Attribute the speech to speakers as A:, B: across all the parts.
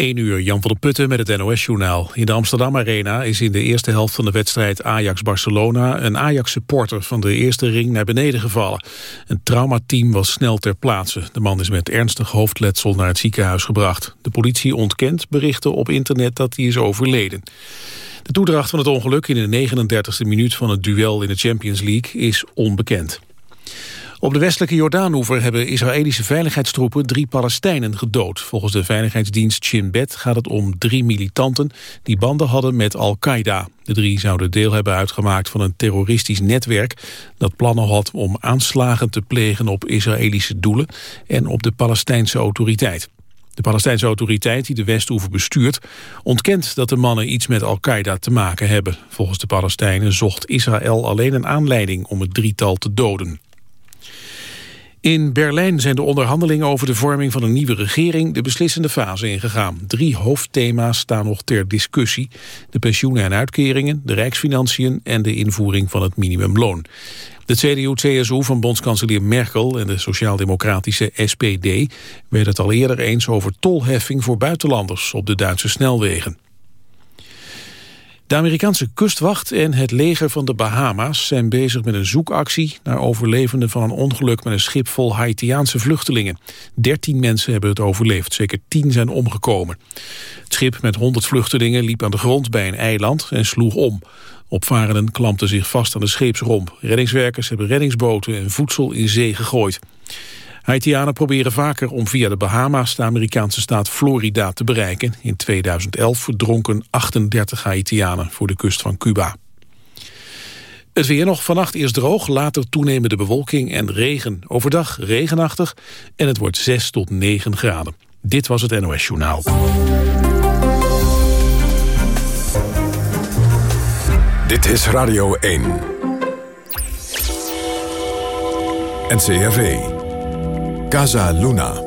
A: 1 uur, Jan van der Putten met het NOS-journaal. In de Amsterdam Arena is in de eerste helft van de wedstrijd Ajax-Barcelona... een Ajax-supporter van de eerste ring naar beneden gevallen. Een traumateam was snel ter plaatse. De man is met ernstig hoofdletsel naar het ziekenhuis gebracht. De politie ontkent berichten op internet dat hij is overleden. De toedracht van het ongeluk in de 39e minuut van het duel in de Champions League is onbekend. Op de westelijke Jordaanoever hebben Israëlische veiligheidstroepen drie Palestijnen gedood. Volgens de veiligheidsdienst Shin Bet gaat het om drie militanten die banden hadden met Al-Qaeda. De drie zouden deel hebben uitgemaakt van een terroristisch netwerk dat plannen had om aanslagen te plegen op Israëlische doelen en op de Palestijnse autoriteit. De Palestijnse autoriteit die de Westoever bestuurt... ontkent dat de mannen iets met Al-Qaeda te maken hebben. Volgens de Palestijnen zocht Israël alleen een aanleiding om het drietal te doden. In Berlijn zijn de onderhandelingen over de vorming van een nieuwe regering de beslissende fase ingegaan. Drie hoofdthema's staan nog ter discussie. De pensioenen en uitkeringen, de rijksfinanciën en de invoering van het minimumloon. De CDU-CSU van bondskanselier Merkel en de sociaal-democratische SPD werden het al eerder eens over tolheffing voor buitenlanders op de Duitse snelwegen. De Amerikaanse kustwacht en het leger van de Bahama's zijn bezig met een zoekactie naar overlevenden van een ongeluk met een schip vol Haitiaanse vluchtelingen. Dertien mensen hebben het overleefd, zeker tien zijn omgekomen. Het schip met honderd vluchtelingen liep aan de grond bij een eiland en sloeg om. Opvarenden klampten zich vast aan de scheepsromp. Reddingswerkers hebben reddingsboten en voedsel in zee gegooid. Haitianen proberen vaker om via de Bahama's de Amerikaanse staat Florida te bereiken. In 2011 verdronken 38 Haitianen voor de kust van Cuba. Het weer nog vannacht eerst droog, later toenemende bewolking en regen. Overdag regenachtig en het wordt 6 tot 9 graden. Dit was het NOS Journaal.
B: Dit is Radio 1. NCRV. Casa Luna.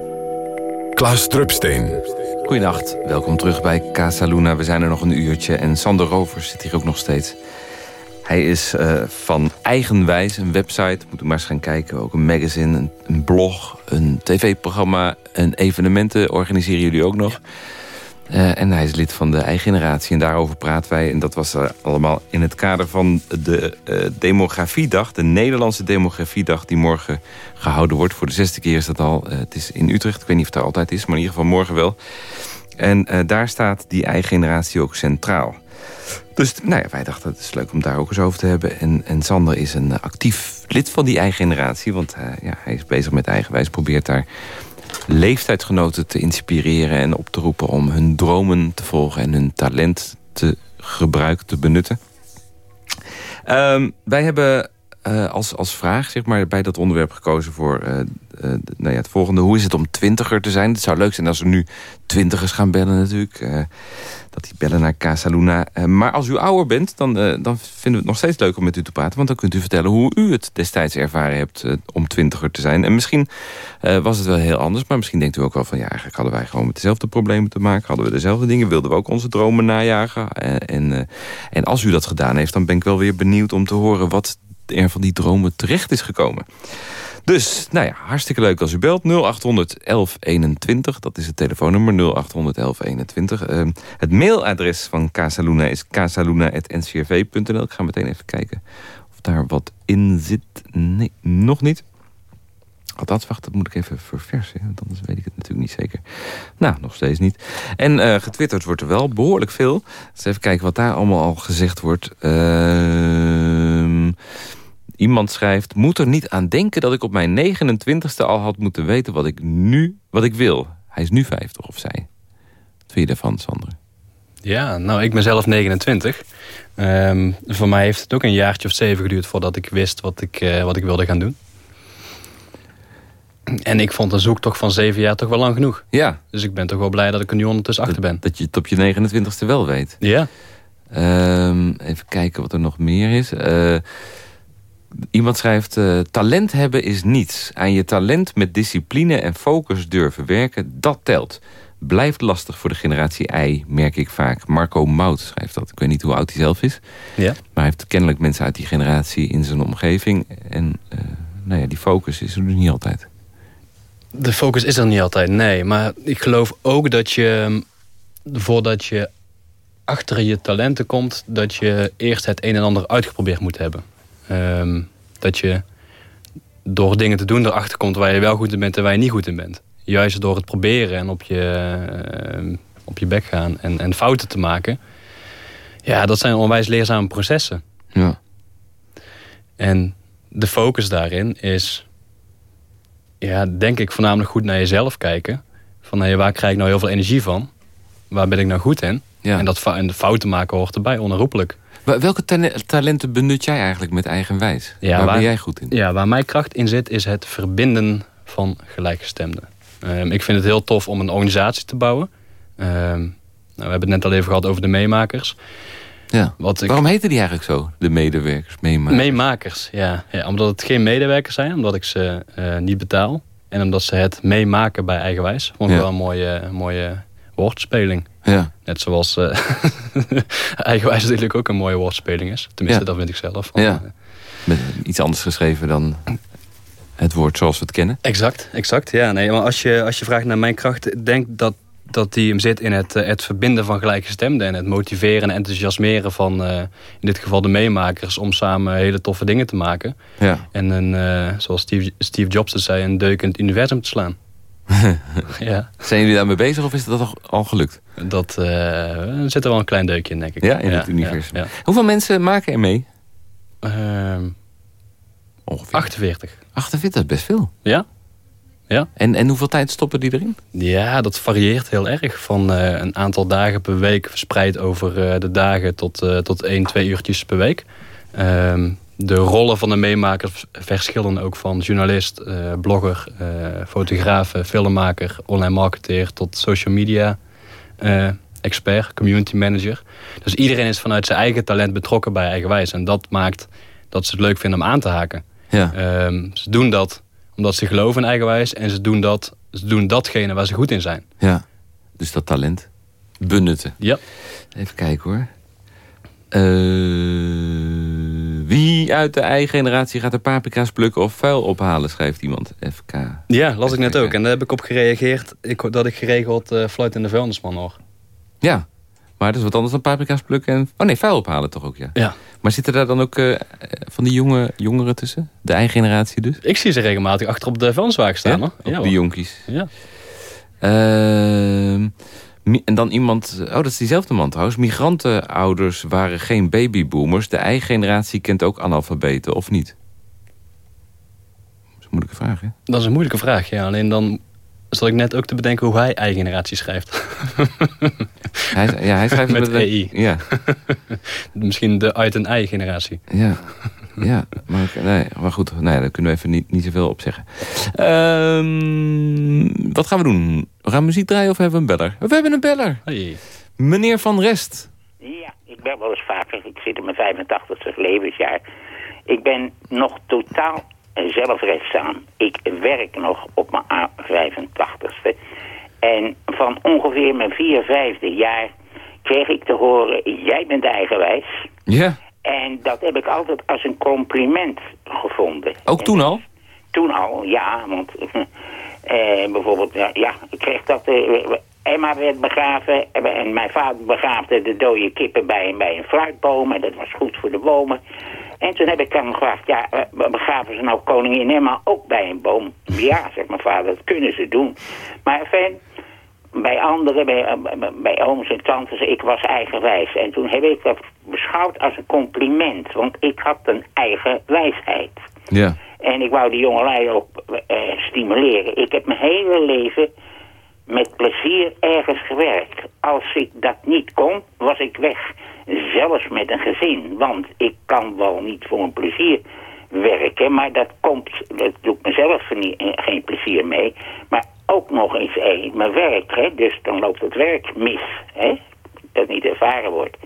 B: Klaas Drupsteen.
C: Goedenacht, welkom terug bij Casa Luna. We zijn er nog een uurtje en Sander Rovers zit hier ook nog steeds. Hij is uh, van Eigenwijs, een website, moet u maar eens gaan kijken. Ook een magazine, een, een blog, een tv-programma, een evenementen organiseren jullie ook nog. Uh, en hij is lid van de eigen generatie en daarover praten wij. En dat was uh, allemaal in het kader van de uh, demografiedag. De Nederlandse demografiedag die morgen gehouden wordt. Voor de zesde keer is dat al. het is in Utrecht, ik weet niet of het er altijd is, maar in ieder geval morgen wel. En daar staat die eigen generatie ook centraal. Dus nou ja, wij dachten het is leuk om daar ook eens over te hebben. En, en Sander is een actief lid van die eigen generatie. Want ja, hij is bezig met eigenwijs, probeert daar leeftijdsgenoten te inspireren en op te roepen... om hun dromen te volgen en hun talent te gebruiken, te benutten. Um, wij hebben uh, als, als vraag zeg maar, bij dat onderwerp gekozen voor uh, uh, nou ja, het volgende. Hoe is het om twintiger te zijn? Het zou leuk zijn als er nu twintigers gaan bellen natuurlijk dat die bellen naar Casa Luna. Uh, maar als u ouder bent, dan, uh, dan vinden we het nog steeds leuk om met u te praten. Want dan kunt u vertellen hoe u het destijds ervaren hebt uh, om twintiger te zijn. En misschien was het wel heel anders. Maar misschien denkt u ook wel van... ja, eigenlijk hadden wij gewoon met dezelfde problemen te maken. Hadden we dezelfde dingen. Wilden we ook onze dromen najagen. en, en als u dat gedaan heeft, dan ben ik wel weer benieuwd om te horen... wat er van die dromen terecht is gekomen. Dus, nou ja, hartstikke leuk als u belt. 0800 1121, dat is het telefoonnummer 0800 1121. Uh, het mailadres van Casaluna is casaluna.ncrv.nl. Ik ga meteen even kijken of daar wat in zit. Nee, nog niet. Althans, wacht, dat moet ik even verversen. Want anders weet ik het natuurlijk niet zeker. Nou, nog steeds niet. En uh, getwitterd wordt er wel behoorlijk veel. Dus even kijken wat daar allemaal al gezegd wordt. Ehm... Iemand schrijft, moet er niet aan denken dat ik op mijn 29ste al had moeten weten wat ik nu, wat ik wil. Hij is nu 50 of zij. Wat vind je daarvan, Sander?
D: Ja, nou, ik ben zelf 29. Um, voor mij heeft het ook een jaartje of zeven geduurd voordat ik wist wat ik, uh, wat ik wilde gaan doen. En ik vond een zoektocht van zeven jaar toch wel lang genoeg.
C: Ja.
D: Dus ik ben toch wel blij dat ik er nu ondertussen achter ben.
C: Dat je het op je 29ste wel weet.
D: Ja.
C: Um, even kijken wat er nog meer is. Uh, Iemand schrijft, uh, talent hebben is niets. Aan je talent met discipline en focus durven werken, dat telt. Blijft lastig voor de generatie I, merk ik vaak. Marco Mout schrijft dat. Ik weet niet hoe oud hij zelf is.
D: Ja.
C: Maar hij heeft kennelijk mensen uit die generatie in zijn omgeving. En uh, nou ja, die focus is er dus niet altijd.
D: De focus is er niet altijd, nee. Maar ik geloof ook dat je voordat je achter je talenten komt... dat je eerst het een en ander uitgeprobeerd moet hebben. Ehm, dat je door dingen te doen erachter komt waar je wel goed in bent en waar je niet goed in bent. Juist door het proberen en op je, ehm, op je bek gaan en, en fouten te maken. Ja, dat zijn onwijs leerzame processen.
C: Ja.
D: En de focus daarin is, ja, denk ik, voornamelijk goed naar jezelf kijken. Van hey, waar krijg ik nou heel veel energie van? Waar ben ik nou goed in?
C: Ja.
D: En, dat, en de fouten maken hoort erbij, onherroepelijk.
C: Welke talenten benut jij eigenlijk met eigenwijs?
D: Ja,
C: waar,
D: waar-
C: ben jij goed in?
D: Ja, waar mijn kracht in zit, is het verbinden van gelijkgestemden. Ehm, ik vind het heel tof om een organisatie te bouwen. Ehm, nou, we hebben het net al even gehad over de meemakers.
C: Ja.
D: Wat ik,
C: Waarom heten die eigenlijk zo? De medewerkers, meemakers?
D: Meemakers, ja. ja. Omdat het geen medewerkers zijn, omdat ik ze eh, niet betaal. En omdat ze het meemaken bij Eigenwijs. Vond ik
C: Ja.
D: wel een mooie, mooie woordspeling.
C: Ja.
D: Net zoals eh Eigenwijs natuurlijk ook een mooie woordspeling is. Tenminste,
C: Ja.
D: dat vind ik zelf. Van,
C: Ja.
D: eh,
C: Met iets anders geschreven dan het woord zoals we het kennen.
D: Exact, exact. Ja, nee, maar als je, als je vraagt naar mijn kracht, ik denk dat, dat die hem zit in het, eh, het verbinden van gelijkgestemden en het motiveren en enthousiasmeren van eh, in dit geval de meemakers om samen hele toffe dingen te maken.
C: Ja.
D: En een, eh, zoals Steve, Steve Jobs het zei, een deuk in het universum te slaan. ja,
C: Zijn jullie daarmee bezig of is dat al, al gelukt?
D: dat er zit er wel een klein deukje in, denk ik.
C: Ja, in het universum.
D: Ja,
C: Hoeveel mensen maken er mee?
D: Ehm,
C: Ongeveer.
D: 48.
C: 48, dat is best veel.
D: Ja? Ja.
C: En, en hoeveel tijd stoppen die erin?
D: Ja, dat varieert heel erg. Van eh, een aantal dagen per week verspreid over eh, de dagen tot, tot 1, 2 uurtjes per week. Ehm, de rollen van de meemakers verschillen ook van journalist, eh, blogger, eh, fotograaf, eh, filmmaker, online marketeer tot social media expert, community manager. Dus iedereen is vanuit zijn eigen talent betrokken bij Eigenwijs. En dat maakt dat ze het leuk vinden om aan te haken.
C: Ja.
D: Ehm, ze doen dat omdat ze geloven in eigenwijs. En ze doen, dat, ze doen datgene waar ze goed in zijn.
C: ja. Dus dat talent benutten.
D: Ja.
C: Even kijken hoor. Eh, wie uit de eigen generatie gaat de paprika's plukken of vuil ophalen, schrijft iemand. FK.
D: Ja, las ik net ook. En daar heb ik op gereageerd ik, dat ik geregeld uh, fluit in de vuilnisman hoor.
C: Ja, maar dat is wat anders dan paprika's plukken en... Oh nee, vuil ophalen toch ook, ja.
D: Ja.
C: Maar zitten daar dan ook uh, van die jonge jongeren tussen? De eigen generatie dus?
D: Ik zie ze regelmatig achter op de vuilniswagen staan.
C: Ja,
D: hoor.
C: ja, die jonkies.
D: Ja.
C: Uh, en dan iemand... Oh, dat is diezelfde man trouwens. Migrantenouders waren geen babyboomers. De eigen generatie kent ook analfabeten, of niet? Dat is een moeilijke vraag, hè?
D: Dat is een moeilijke vraag, ja. Alleen dan zat ik net ook te bedenken hoe hij eigen generatie schrijft.
C: hij, ja, hij schrijft
D: met,
C: met
D: EI.
C: Ja.
D: Misschien de uit een eigen generatie.
C: Ja, ja maar, nee, maar goed, nee, daar kunnen we even niet, niet zoveel op zeggen. Um, wat gaan we doen? We gaan muziek draaien of hebben we een beller? We hebben een beller.
D: Hey.
C: Meneer Van Rest.
E: Ja, ik ben wel eens vaker. Ik zit in mijn 85ste levensjaar. Ik ben nog totaal zelfredzaam. Ik werk nog op mijn 85ste. En van ongeveer mijn 4, vijfde jaar kreeg ik te horen... jij bent eigenwijs.
C: Ja.
E: En dat heb ik altijd als een compliment gevonden.
C: Ook toen al?
E: Toen al, ja. Want eh, bijvoorbeeld, ja, ja, ik kreeg dat... Eh, Emma werd begraven en mijn vader begraafde de dode kippen bij, bij een fruitboom. En dat was goed voor de bomen. En toen heb ik hem gevraagd, ja, begraven ze nou koningin Emma ook bij een boom? Ja, zegt mijn vader, dat kunnen ze doen. Maar fijn, bij anderen, bij, bij ooms en tantes, ik was eigenwijs. En toen heb ik dat beschouwd als een compliment, want ik had een eigen wijsheid.
C: Ja.
E: En ik wou die jongelui ook uh, stimuleren. Ik heb mijn hele leven met plezier ergens gewerkt. Als ik dat niet kon, was ik weg. Zelfs met een gezin. Want ik kan wel niet voor een plezier werken. Maar dat komt, dat doet mezelf niet, geen plezier mee. Maar ook nog eens hey, mijn werk. Hè? Dus dan loopt het werk mis. Hè? Dat niet ervaren wordt.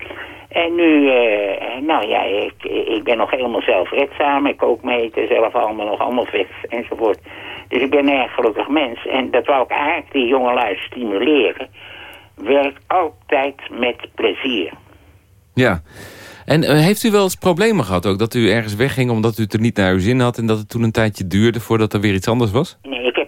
E: En nu, uh, nou ja, ik, ik ben nog helemaal zelfredzaam. Ik kook mee, zelf allemaal nog allemaal vis enzovoort. Dus ik ben een erg gelukkig mens. En dat wou ik eigenlijk die jongelui stimuleren. Werk altijd met plezier.
C: Ja. En uh, heeft u wel eens problemen gehad ook? Dat u ergens wegging omdat u het er niet naar uw zin had... en dat het toen een tijdje duurde voordat er weer iets anders was?
E: Nee, ik heb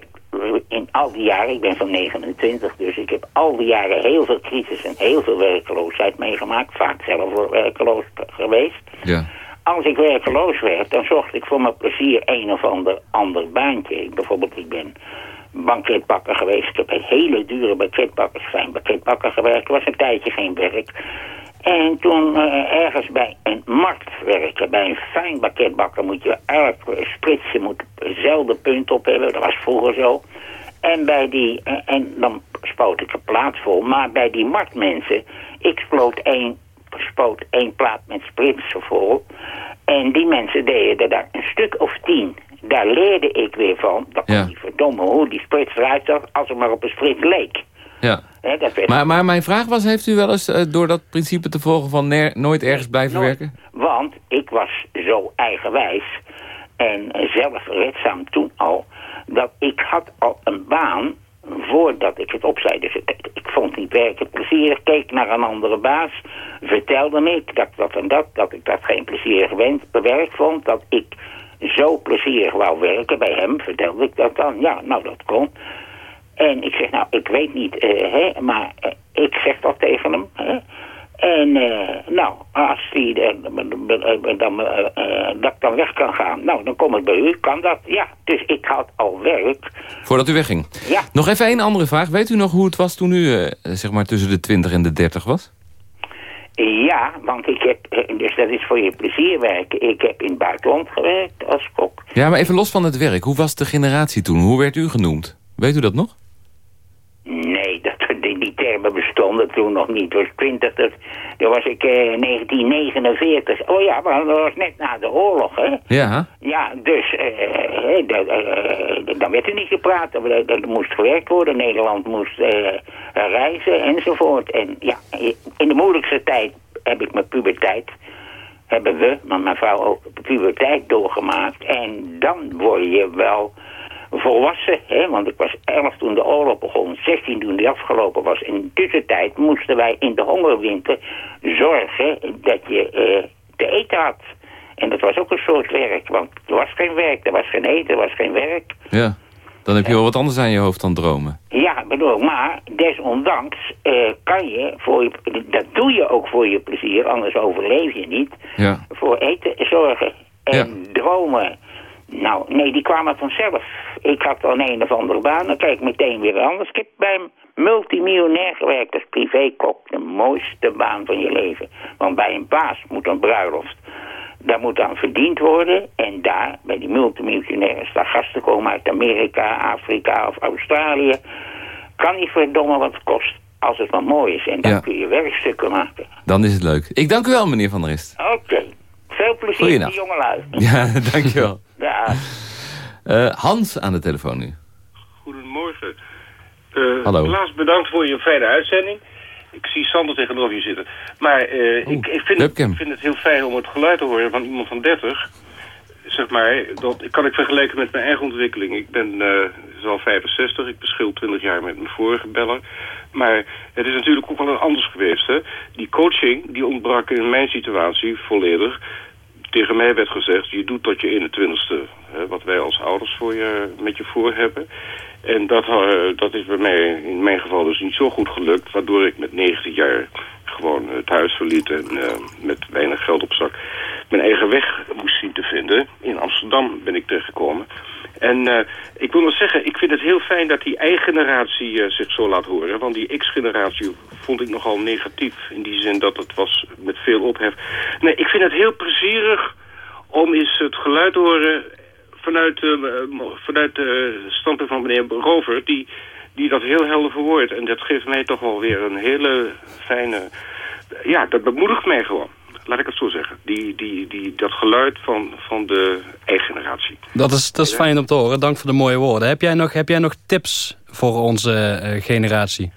E: al die jaren, ik ben van 29, dus ik heb al die jaren heel veel crisis en heel veel werkeloosheid meegemaakt. Vaak zelf werkeloos geweest.
C: Ja.
E: Als ik werkeloos werd, dan zocht ik voor mijn plezier een of ander, ander baantje. Ik, bijvoorbeeld, ik ben banketbakker geweest. Ik heb een hele dure banketbakkers, fijn banketbakker gewerkt. was een tijdje geen werk. En toen uh, ergens bij een markt werken, bij een fijn banketbakker moet je elk spritsen moet hetzelfde punt op hebben. Dat was vroeger zo. En bij die, uh, en dan spoot ik een plaat vol. Maar bij die marktmensen, ik spoot één, spoot één plaat met spritsen vol. En die mensen deden er daar een stuk of tien. Daar leerde ik weer van. Dat kon
C: Ja.
E: niet verdomme hoe die sprits eruit zag als het maar op een sprits leek.
C: ja.
E: Werd
C: Maar, maar mijn vraag was, heeft u wel eens eh, door dat principe te volgen van nooit ergens blijven
E: Nooit.
C: werken?
E: Want ik was zo eigenwijs en zelfredzaam toen al... dat ik had al een baan voordat ik het opzij. Dus ik, vond niet werken plezierig, keek naar een andere baas... vertelde me dat dat en dat, dat ik dat geen plezierig werk vond... dat ik zo plezierig wou werken bij hem, vertelde ik dat dan. Ja, nou dat kon. En ik zeg, nou, ik weet niet, eh, hè, maar eh, ik zeg dat tegen hem. Hè. En eh, nou, als die eh, dan, eh, eh, dat ik dan weg kan gaan, nou, dan kom ik bij u. Kan dat? Ja, dus ik had al werk.
C: Voordat u wegging.
E: Ja.
C: Nog even één andere vraag. Weet u nog hoe het was toen u zeg maar tussen de 20 en de 30 was?
E: Ja, want ik heb, dus dat is voor je plezier werken. Ik heb in het buitenland gewerkt als kok.
C: Ja, maar even los van het werk. Hoe was de generatie toen? Hoe werd u genoemd? Weet u dat nog?
E: Die, termen bestonden toen nog niet. Was 20, dat, dat was ik eh, 1949. Oh ja, maar dat was net na de oorlog, hè.
C: Ja.
E: Ja, dus eh, eh, dat, eh, dan werd er niet gepraat. Er, moest gewerkt worden. Nederland moest eh, reizen enzovoort. En ja, in de moeilijkste tijd heb ik mijn puberteit... hebben we, maar mijn vrouw ook, puberteit doorgemaakt. En dan word je wel volwassen. Hè? Want ik was 11 toen de oorlog begon, 16 toen die afgelopen was. In de tussentijd moesten wij in de hongerwinter zorgen dat je eh, te eten had. En dat was ook een soort werk, want er was geen werk, er was geen eten, er was geen werk.
C: Ja. Dan heb je wel wat anders aan je hoofd dan dromen.
E: Ja, bedoel, maar desondanks eh, kan je, voor je, dat doe je ook voor je plezier, anders overleef je niet,
C: Ja.
E: voor eten zorgen en dromen. Nou, nee, die kwamen vanzelf. Ik had dan een of andere baan, dan kijk ik meteen weer anders. Ik heb bij een multimiljonair gewerkt als privékok. De mooiste baan van je leven. Want bij een baas moet een bruiloft. Daar moet aan verdiend worden. En daar, bij die multimiljonairen, staan gasten komen uit Amerika, Afrika of Australië. Kan niet verdomme wat het kost. Als het maar mooi is. En dan
C: Ja.
E: kun je werkstukken maken.
C: Dan is het leuk. Ik dank u wel, meneer Van der Rist.
E: Oké. Veel plezier die jongelui.
C: Ja, dankjewel.
E: Ja.
C: Eh Hans aan de telefoon nu.
F: Goedemorgen. Eh
C: Hallo.
F: Klaas, bedankt voor je fijne uitzending. Ik zie Sander tegenover je zitten. Maar eh, ik, ik vind, ik vind het heel fijn om het geluid te horen van iemand van 30. Zeg maar, dat kan ik vergelijken met mijn eigen ontwikkeling. Ik ben eh al 65, ik beschil 20 jaar met mijn vorige beller. Maar het is natuurlijk ook wel anders geweest. Hè? Die coaching die ontbrak in mijn situatie volledig. Tegen mij werd gezegd, je doet tot je 21ste. Hè, wat wij als ouders voor je, met je voor hebben. En dat, eh, dat is bij mij in mijn geval dus niet zo goed gelukt. Waardoor ik met 19 jaar gewoon het huis verliet en eh, met weinig geld op zak mijn eigen weg moest zien te vinden. In Amsterdam ben ik terechtgekomen. En eh, ik wil nog zeggen, ik vind het heel fijn dat die eigen-generatie eh, zich zo laat horen. Want die X-generatie vond ik nogal negatief. In die zin dat het was met veel ophef. Nee, ik vind het heel plezierig om eens het geluid te horen vanuit, eh, vanuit de standpunt van meneer Rover... Die, die dat heel helder verwoordt. En dat geeft mij toch wel weer een hele fijne... Ja, dat bemoedigt mij gewoon. Laat ik het zo zeggen. Die, die, die, dat geluid van, van de eigen generatie.
D: Dat is, dat is fijn om te horen. Dank voor de mooie woorden. Heb jij nog, heb jij nog tips voor onze eh, generatie?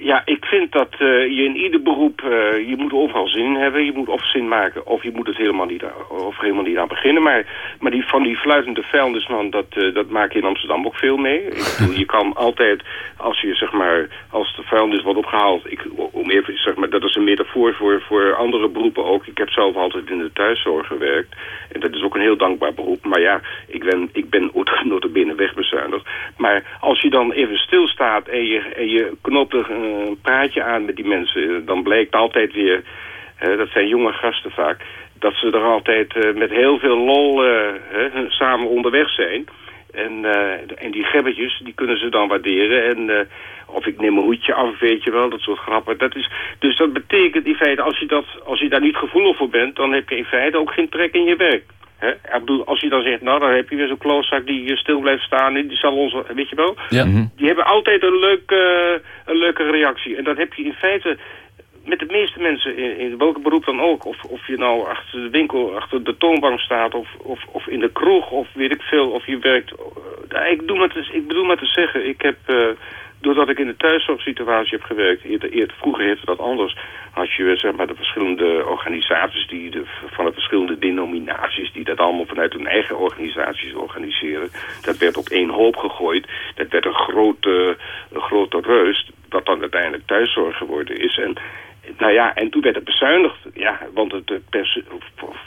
F: Ja, ik vind dat eh, je in ieder beroep, eh, je moet overal zin in hebben. Je moet of zin maken, of je moet het helemaal niet, of helemaal niet aan beginnen. Maar, maar die, van die fluitende vuilnisman, dat, eh, dat maak je in Amsterdam ook veel mee. Ik bedoel, je kan altijd, als je zeg maar, als de vuilnis wordt opgehaald, ik, om even, zeg maar, dat is een metafoor voor, voor andere beroepen ook. Ik heb zelf altijd in de thuiszorg gewerkt. En dat is ook een heel dankbaar beroep. Maar ja, ik ben, ik ben binnen wegbezuinigd. Maar als je dan even stilstaat en je, en je knopt er een praatje aan met die mensen... dan blijkt altijd weer, dat zijn jonge gasten vaak... dat ze er altijd uh, met heel veel lol hè, samen onderweg zijn... En, uh, en die gebbetjes, die kunnen ze dan waarderen. En of ik neem mijn hoedje af, weet je wel, dat soort grappen. Dat is, dus dat betekent in feite, als je, dat, als je daar niet gevoelig voor bent... dan heb je in feite ook geen trek in je werk. Hè? Ik bedoel, als je dan zegt, nou, dan heb je weer zo'n klootzak die hier stil blijft staan... in die salons, weet je wel?
D: Ja.
F: Die hebben altijd een leuke, een leuke reactie. En dat heb je in feite met de meeste mensen, in, in welke beroep dan ook... Of, of je nou achter de winkel, achter de toonbank staat... of, of, of in de kroeg, of weet ik veel, of je werkt... Uh, ik, doe maar te, ik bedoel maar te zeggen, ik heb... Uh, doordat ik in de thuiszorgsituatie heb gewerkt... Eerder, eerder, vroeger heette dat anders... had je zeg maar, de verschillende organisaties... Die de, van de verschillende denominaties... die dat allemaal vanuit hun eigen organisaties organiseren. Dat werd op één hoop gegooid. Dat werd een grote, een grote reus... wat dan uiteindelijk thuiszorg geworden is. En nou ja, en toen werd het bezuinigd. Ja, want het, pers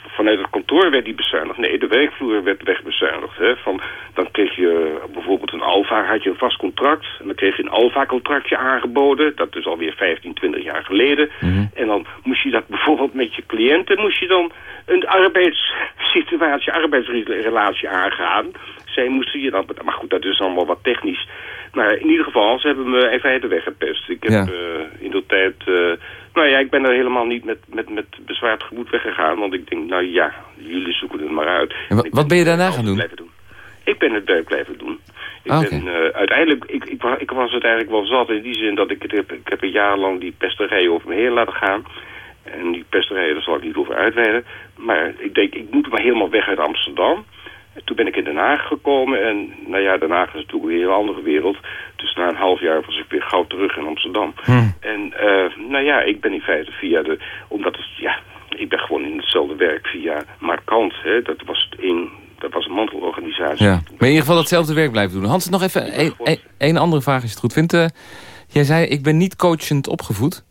F: vanuit het kantoor werd die bezuinigd. Nee, de werkvloer werd wegbezuinigd. Hè. Van, dan kreeg je bijvoorbeeld een Alfa, had je een vast contract. En dan kreeg je een Alfa-contractje aangeboden. Dat is alweer 15, 20 jaar geleden. Mm -hmm. En dan moest je dat bijvoorbeeld met je cliënten... moest je dan een arbeidssituatie, arbeidsrelatie aangaan. Zij moesten je dan... Maar goed, dat is allemaal wat technisch. Maar in ieder geval, ze hebben me in feite weggepest. Ik heb ja. uh, in de tijd... Uh, nou ja, ik ben er helemaal niet met, met, met bezwaard gemoed weggegaan. Want ik denk, nou ja, jullie zoeken het maar uit.
C: En wat, wat ben je daarna gaan doen?
F: doen? Ik ben het werk blijven doen. Ik ah, ben uh, uiteindelijk, ik, ik, ik, was het eigenlijk wel zat in die zin dat ik het heb, ik heb een jaar lang die pesterij over me heen laten gaan. En die pesterij, daar zal ik niet over uitweiden. Maar ik denk, ik moet maar helemaal weg uit Amsterdam. Toen ben ik in Den Haag gekomen en nou ja, Den Haag is natuurlijk een heel andere wereld. Dus na een half jaar was ik weer gauw terug in Amsterdam.
C: Hm.
F: En uh, nou ja, ik ben in feite via de, omdat het, ja, ik ben gewoon in hetzelfde werk via Markant. Hè, dat was een, dat was een mantelorganisatie.
C: Ja. Maar in ieder geval hetzelfde werk blijven doen. Hans, nog even een, een, een andere vraag als je het goed vindt. Uh, jij zei, ik ben niet coachend opgevoed.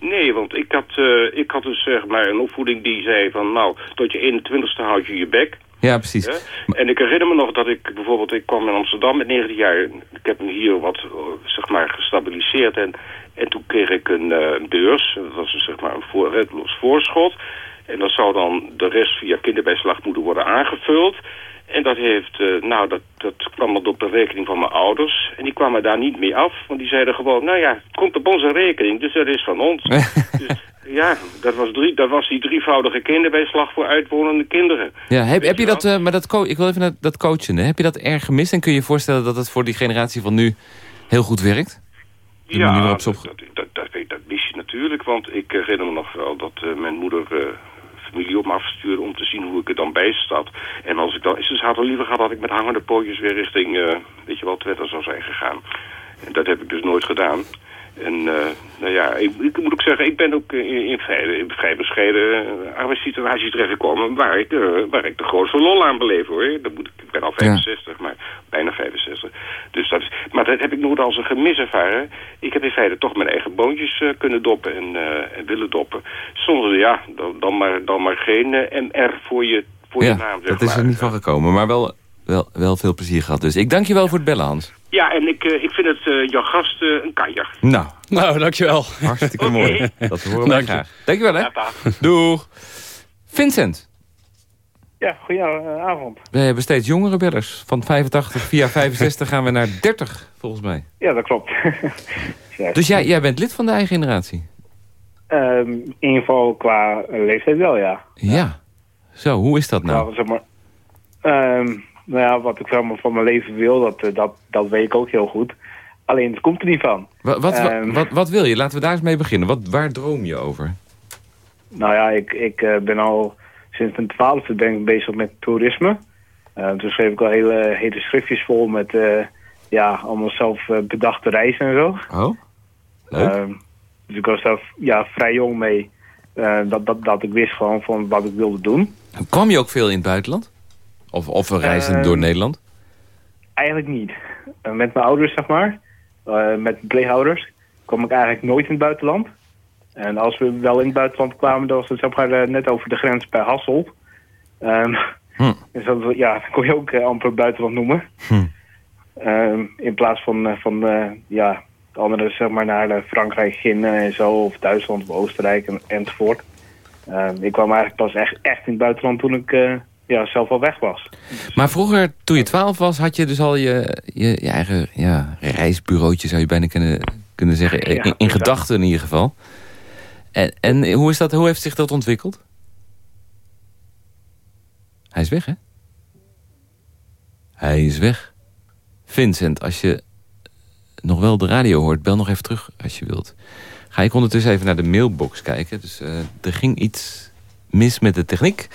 F: Nee, want ik had, uh, ik had dus zeg maar een opvoeding die zei van... nou, tot je 21ste houd je je bek.
C: Ja, precies.
F: En ik herinner me nog dat ik bijvoorbeeld... Ik kwam in Amsterdam met 19 jaar. Ik heb me hier wat, zeg maar, gestabiliseerd. En, en toen kreeg ik een uh, beurs. Dat was zeg maar, een voor, redloos voorschot. En dat zou dan de rest via kinderbijslag moeten worden aangevuld. En dat heeft, uh, nou, dat, dat kwam op de rekening van mijn ouders. En die kwamen daar niet mee af. Want die zeiden gewoon, nou ja, het komt op onze rekening. Dus dat is van ons. dus, ja, dat was, drie, dat was die drievoudige kinderbijslag voor uitwonende kinderen.
C: Ja, heb, heb je dat, uh, maar dat ik wil even naar dat coachen. Heb je dat erg gemist? En kun je je voorstellen dat het voor die generatie van nu heel goed werkt?
F: De ja, dat, dat, dat, dat, dat mis je natuurlijk. Want ik herinner me nog wel dat uh, mijn moeder... Familie op me afstuurde om te zien hoe ik er dan bij. En als ik dan, ze hadden liever gehad dat ik met hangende pootjes weer richting, uh, weet je wel, Twitter zou zijn gegaan. En dat heb ik dus nooit gedaan. En uh, nou ja, ik, ik, moet ook zeggen, ik ben ook in, in, vrij, in vrij bescheiden uh, arbeidssituaties terechtgekomen waar ik, uh, waar ik de grootste lol aan beleef hoor. Dat moet, ik ben al 65, ja. maar bijna 65. Dus dat is, maar dat heb ik nooit als een gemis ervaren. Ik heb in feite toch mijn eigen boontjes kunnen doppen en, en, willen doppen. Zonder, ja, dan, dan, maar, dan maar geen MR voor je, voor
C: ja,
F: je naam. Zeg
C: dat is er niet van gekomen, maar wel, wel, wel veel plezier gehad. Dus ik dank je wel voor het bellen, Hans.
F: Ja, en ik, uh, ik vind het uh, jouw gast uh, een kanjer.
C: Nou,
D: nou, dankjewel.
C: Hartstikke okay. mooi. Dat horen wij graag. Dankjewel, hè.
F: Ja,
C: Doeg. Vincent.
G: Ja, goedenavond.
C: We hebben steeds jongere bellers. Van 85 via 65 gaan we naar 30, volgens mij.
G: Ja, dat klopt.
C: dus jij, jij bent lid van de eigen generatie?
G: Um, in ieder geval qua leeftijd wel, ja.
C: Ja. Zo, hoe is dat nou?
G: Ja, zeg maar, um, nou ja, wat ik maar, van mijn leven wil, dat, dat, dat weet ik ook heel goed. Alleen, het komt er niet van.
C: Wat, wat, um, wat, wat, wil je? Laten we daar eens mee beginnen. Wat, waar droom je over?
G: Nou ja, ik, ik uh, ben al sinds mijn twaalfde ben ik bezig met toerisme. Uh, toen schreef ik al hele, hele schriftjes vol met uh, ja, allemaal zelf bedachte reizen en zo.
C: Oh, leuk.
G: Uh, dus ik was daar ja, vrij jong mee. dat, dat, dat ik wist gewoon van wat ik wilde doen.
C: Kwam je ook veel in het buitenland? Of, of reizen door Nederland?
G: Eigenlijk niet. met mijn ouders, zeg maar. met pleegouders kwam ik eigenlijk nooit in het buitenland. En als we wel in het buitenland kwamen, dan was het zeg maar, eh, net over de grens bij Hasselt. Um, hm. Dus dat, ja, kon je ook uh, amper buitenland noemen. Hm. Um, in plaats van, van uh, ja, andere zeg maar naar Frankrijk, Guinea en zo, of Duitsland of Oostenrijk en, enzovoort. Um, ik kwam eigenlijk pas echt, echt in het buitenland toen ik ja, zelf al weg was.
C: Maar vroeger, toen je twaalf was, had je dus al je, je, je eigen ja, reisbureautje, zou je bijna kunnen, kunnen zeggen. In, in gedachten in ieder geval. En, en hoe, is dat, hoe heeft zich dat ontwikkeld? Hij is weg, hè? Hij is weg. Vincent, als je nog wel de radio hoort, bel nog even terug als je wilt. Ga ik ondertussen even naar de mailbox kijken. Dus uh, er ging iets mis met de techniek.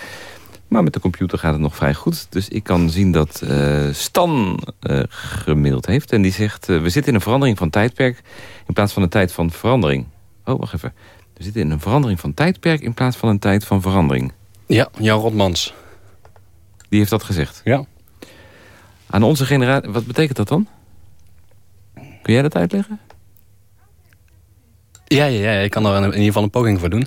C: Maar met de computer gaat het nog vrij goed. Dus ik kan zien dat uh, Stan uh, gemaild heeft. En die zegt, we zitten in een verandering van tijdperk... in plaats van een tijd van verandering. Oh, wacht even. We zitten in een verandering van tijdperk... in plaats van een tijd van verandering.
D: Ja, Jan Rotmans.
C: Die heeft dat gezegd?
D: Ja.
C: Aan onze generatie... Wat betekent dat dan? Kun jij dat uitleggen?
D: Ja, ja, ja, ik kan er in ieder geval een poging voor doen.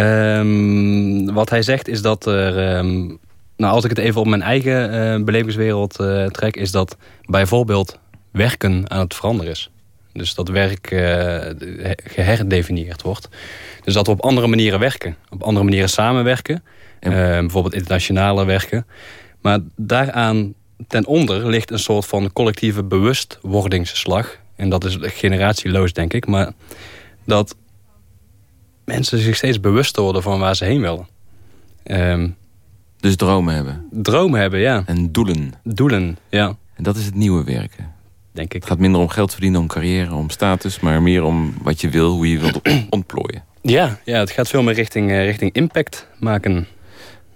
D: Um, wat hij zegt is dat er... Um, nou, als ik het even op mijn eigen uh, belevingswereld uh, trek... is dat bijvoorbeeld werken aan het veranderen is. Dus dat werk uh, geherdefinieerd wordt. Dus dat we op andere manieren werken. Op andere manieren samenwerken. Ja. bijvoorbeeld internationale werken. Maar daaraan ten onder ligt een soort van collectieve bewustwordingsslag. En dat is generatieloos, denk ik. Maar dat mensen zich steeds bewuster worden van waar ze heen willen. Um,
C: dus dromen hebben?
D: Dromen hebben, ja.
C: En doelen?
D: Doelen, ja.
C: En dat is het nieuwe werken?
D: Denk ik.
C: Het gaat minder om geld verdienen, om carrière, om status... maar meer om wat je wil, hoe je wilt ontplooien.
D: Ja, ja het gaat veel meer richting, uh, richting impact maken.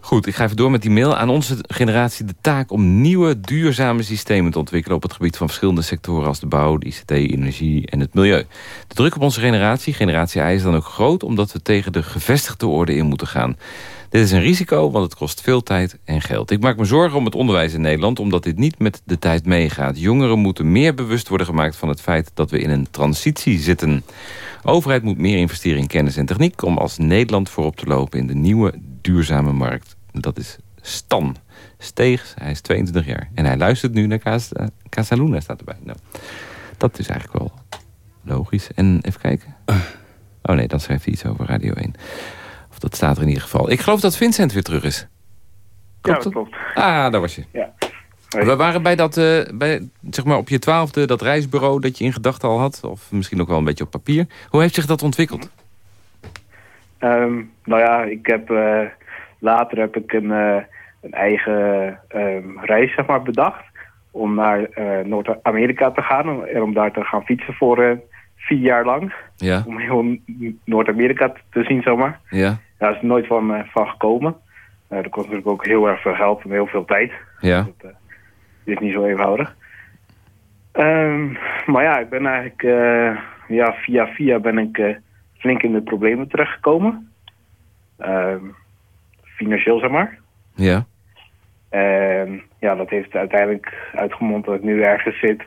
C: Goed, ik ga even door met die mail. Aan onze generatie de taak om nieuwe duurzame systemen te ontwikkelen... op het gebied van verschillende sectoren als de bouw, de ICT, energie en het milieu. De druk op onze generatie, generatie I, is dan ook groot... omdat we tegen de gevestigde orde in moeten gaan. Dit is een risico, want het kost veel tijd en geld. Ik maak me zorgen om het onderwijs in Nederland... omdat dit niet met de tijd meegaat. Jongeren moeten meer bewust worden gemaakt van het feit... dat we in een transitie zitten. Overheid moet meer investeren in kennis en techniek... om als Nederland voorop te lopen in de nieuwe duurzame markt. Dat is Stan Steegs. Hij is 22 jaar. En hij luistert nu naar Casa, Casa Luna, staat erbij. Nou, dat is eigenlijk wel logisch. En even kijken. Oh nee, dan schrijft hij iets over Radio 1. Of dat staat er in ieder geval. Ik geloof dat Vincent weer terug is.
G: Klopt ja, dat klopt.
C: Ah, daar was je. Ja. We waren bij dat, uh, bij, zeg maar op je twaalfde, dat reisbureau dat je in gedachten al had. Of misschien ook wel een beetje op papier. Hoe heeft zich dat ontwikkeld?
G: Um, nou ja, ik heb... Uh, later heb ik een, uh, een eigen um, reis zeg maar, bedacht. Om naar Noord-Amerika te gaan. En om daar te gaan fietsen voor vier jaar lang.
C: Ja.
G: Om heel Noord-Amerika te zien, zomaar.
C: Ja.
G: Daar is nooit van, van gekomen. Er kost natuurlijk ook heel erg veel geld en heel veel tijd.
C: Ja.
G: Dat is niet zo eenvoudig. Um, maar ja, ik ben eigenlijk uh, ja, via via ben ik flink in de problemen terechtgekomen. Um, financieel, zeg maar.
C: Ja.
G: En ja, dat heeft uiteindelijk uitgemond dat ik nu ergens zit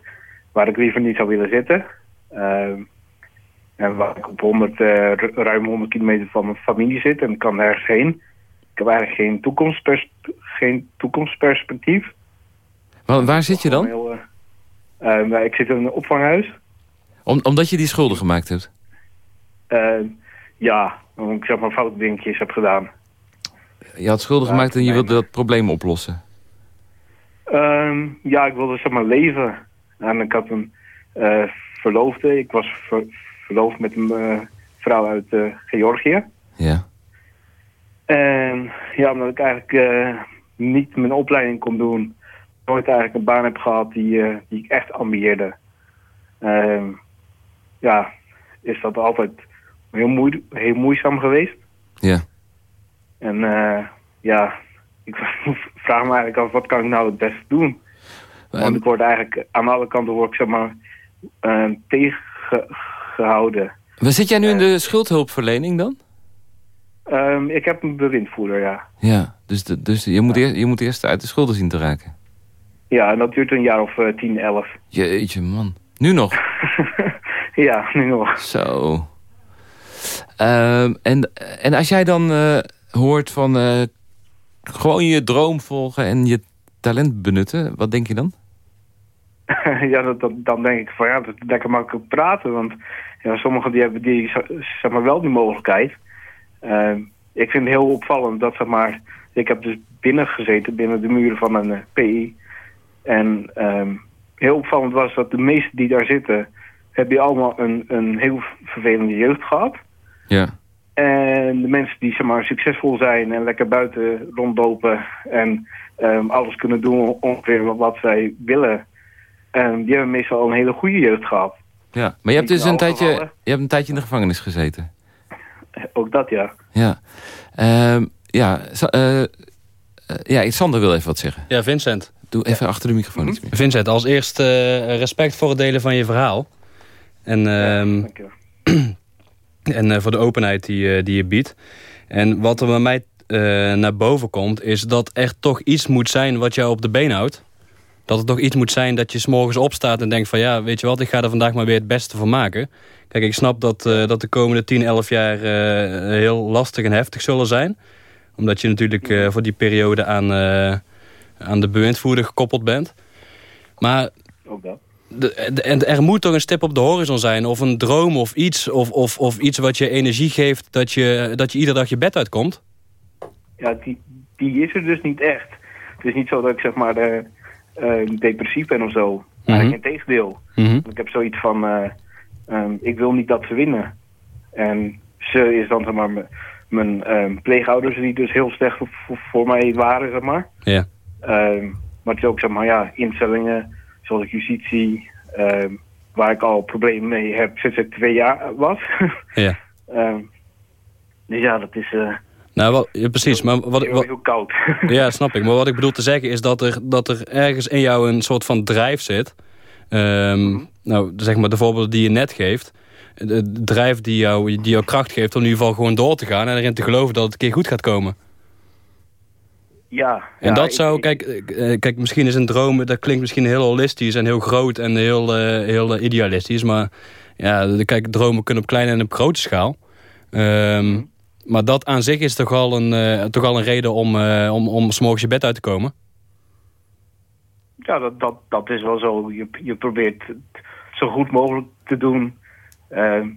G: waar ik liever niet zou willen zitten. Um, en waar ik op 100, ruim 100 kilometer van mijn familie zit en ik kan nergens heen. Ik heb eigenlijk geen, toekomstpers geen toekomstperspectief.
C: Maar waar zit je dan?
G: Heel, uh, uh, ik zit in een opvanghuis.
C: Om, omdat je die schulden gemaakt hebt?
G: Uh, ja, omdat ik zeg maar fout dingetjes heb gedaan.
C: Je had schulden gemaakt en je wilde dat probleem oplossen?
G: Um, ja, ik wilde zeg maar leven. En ik had een verloofde. Ik was ver verloofd met een vrouw uit Georgië.
C: Ja.
G: En ja, omdat ik eigenlijk uh, niet mijn opleiding kon doen, nooit eigenlijk een baan heb gehad die, uh, die ik echt ambieerde. Uh, ja, is dat altijd heel, moe heel moeizaam geweest.
C: Ja.
G: En ja, ik vraag me eigenlijk af, wat kan ik nou het beste doen? Want ik word eigenlijk aan alle kanten word ik zeg maar tegengehouden.
C: Waar zit jij nu in de schuldhulpverlening dan?
G: Um, ik heb een bewindvoerder, ja.
C: Ja, dus, de, dus je, moet eerst, je moet eerst uit de schulden zien te raken.
G: Ja, en dat duurt een jaar of uh, 10, 11.
C: Jeetje, man. Nu nog?
G: ja, nu nog.
C: Zo. Ehm, en, en als jij dan eh, hoort van eh, gewoon je droom volgen en je talent benutten, wat denk je dan?
G: ja, dat, dat- dan denk ik van ja, dat lekker makkelijk praten. Want ja, sommigen die hebben die, zeg maar, wel die mogelijkheid. Eh, ik vind het heel opvallend dat zeg maar, ik heb dus binnen gezeten, binnen de muren van een eh, PI. En ehm, heel opvallend was dat de meesten die daar zitten, hebben die allemaal een, een heel vervelende jeugd gehad.
C: Ja.
G: En de mensen die zeg maar, succesvol zijn en lekker buiten rondlopen en ehm, alles kunnen doen ongeveer wat zij willen, ehm, die hebben meestal al een hele goede jeugd gehad.
C: ja. Maar je hebt dus een tijdje, je hebt een tijdje in de gevangenis gezeten.
G: Ook dat ja.
C: Ja. Ehm, ja, eh, eh, ja, Sander wil even wat zeggen.
D: Ja, Vincent.
C: Doe even achter de microfoon iets meer.
D: Vincent, als eerst eh, respect voor het delen van je verhaal. En, ehm, en eh, voor de openheid die, eh, die je biedt. En wat er bij mij eh, naar boven komt... is dat er toch iets moet zijn wat jou op de been houdt. Dat er toch iets moet zijn dat je s'morgens opstaat en denkt van... ja, weet je wat, ik ga er vandaag maar weer het beste van maken. Kijk, ik snap dat, eh, dat de komende 10, 11 jaar eh, heel lastig en heftig zullen zijn. Omdat je natuurlijk eh, voor die periode aan, eh, aan de bewindvoerder gekoppeld bent. Maar
G: Ook dat.
D: de, de- en er moet toch een stip op de horizon zijn. Of een droom of iets. Of, of, of iets wat je energie geeft dat je, dat je iedere dag je bed uitkomt.
G: Ja, die, die is er dus niet echt. Het is niet zo dat ik zeg maar eh, eh, depressief ben of zo. Eigenlijk in tegendeel. Ik heb zoiets van, eh, ehm, ik wil niet dat ze winnen. En ze is dan zeg maar mijn ehm, pleegouders die dus heel slecht voor, voor mij waren, zeg maar.
D: Ja.
G: Ehm, maar het is ook zeg maar ja, instellingen zoals justitie, ehm, waar ik al problemen mee heb sinds ik twee jaar was.
D: Ja.
G: Ehm, dus ja, dat is eh,
D: Nou, wel, ja, precies. Maar wat,
G: heel,
D: wat,
G: heel koud.
D: ja, snap ik. Maar wat ik bedoel te zeggen is dat er, dat er ergens in jou een soort van drijf zit. Ehm, Nou, zeg maar de voorbeelden die je net geeft. De de drijf die jou, die jou kracht geeft om in ieder geval gewoon door te gaan. En erin te geloven dat het een keer goed gaat komen.
G: Ja,
D: En
G: ja,
D: dat
G: ik-
D: zou, kijk, eh, kijk, misschien is een droom, dat klinkt misschien heel holistisch en heel groot en heel, eh, heel eh, idealistisch. Maar ja, kijk, dromen kunnen op kleine en op grote schaal. Ehm, Maar dat aan zich is toch al een, toch al een reden om, eh om, om 's morgens je bed uit te komen.
G: Ja, dat, dat, dat is wel zo. Je, je probeert het zo goed mogelijk te doen. Ehm,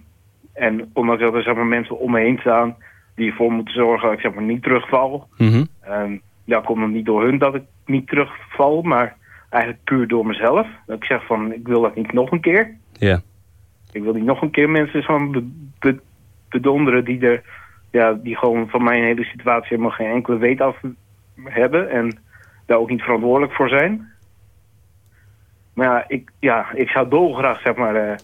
G: en ondanks dat er zeg maar, mensen om me heen staan die ervoor moeten zorgen dat ik zeg maar, niet terugval.
D: Mhm.
G: Ehm ja, komt het niet door hun dat ik niet terugval, maar eigenlijk puur door mezelf. Dat ik zeg van, ik wil dat niet nog een keer.
D: Ja.
G: Ik wil niet nog een keer mensen van be, be- bedonderen die er, ja, die gewoon van mijn hele situatie helemaal geen enkele weet af hebben en daar ook niet verantwoordelijk voor zijn. Maar ja, ik, ja, ik zou dolgraag zeg maar eh,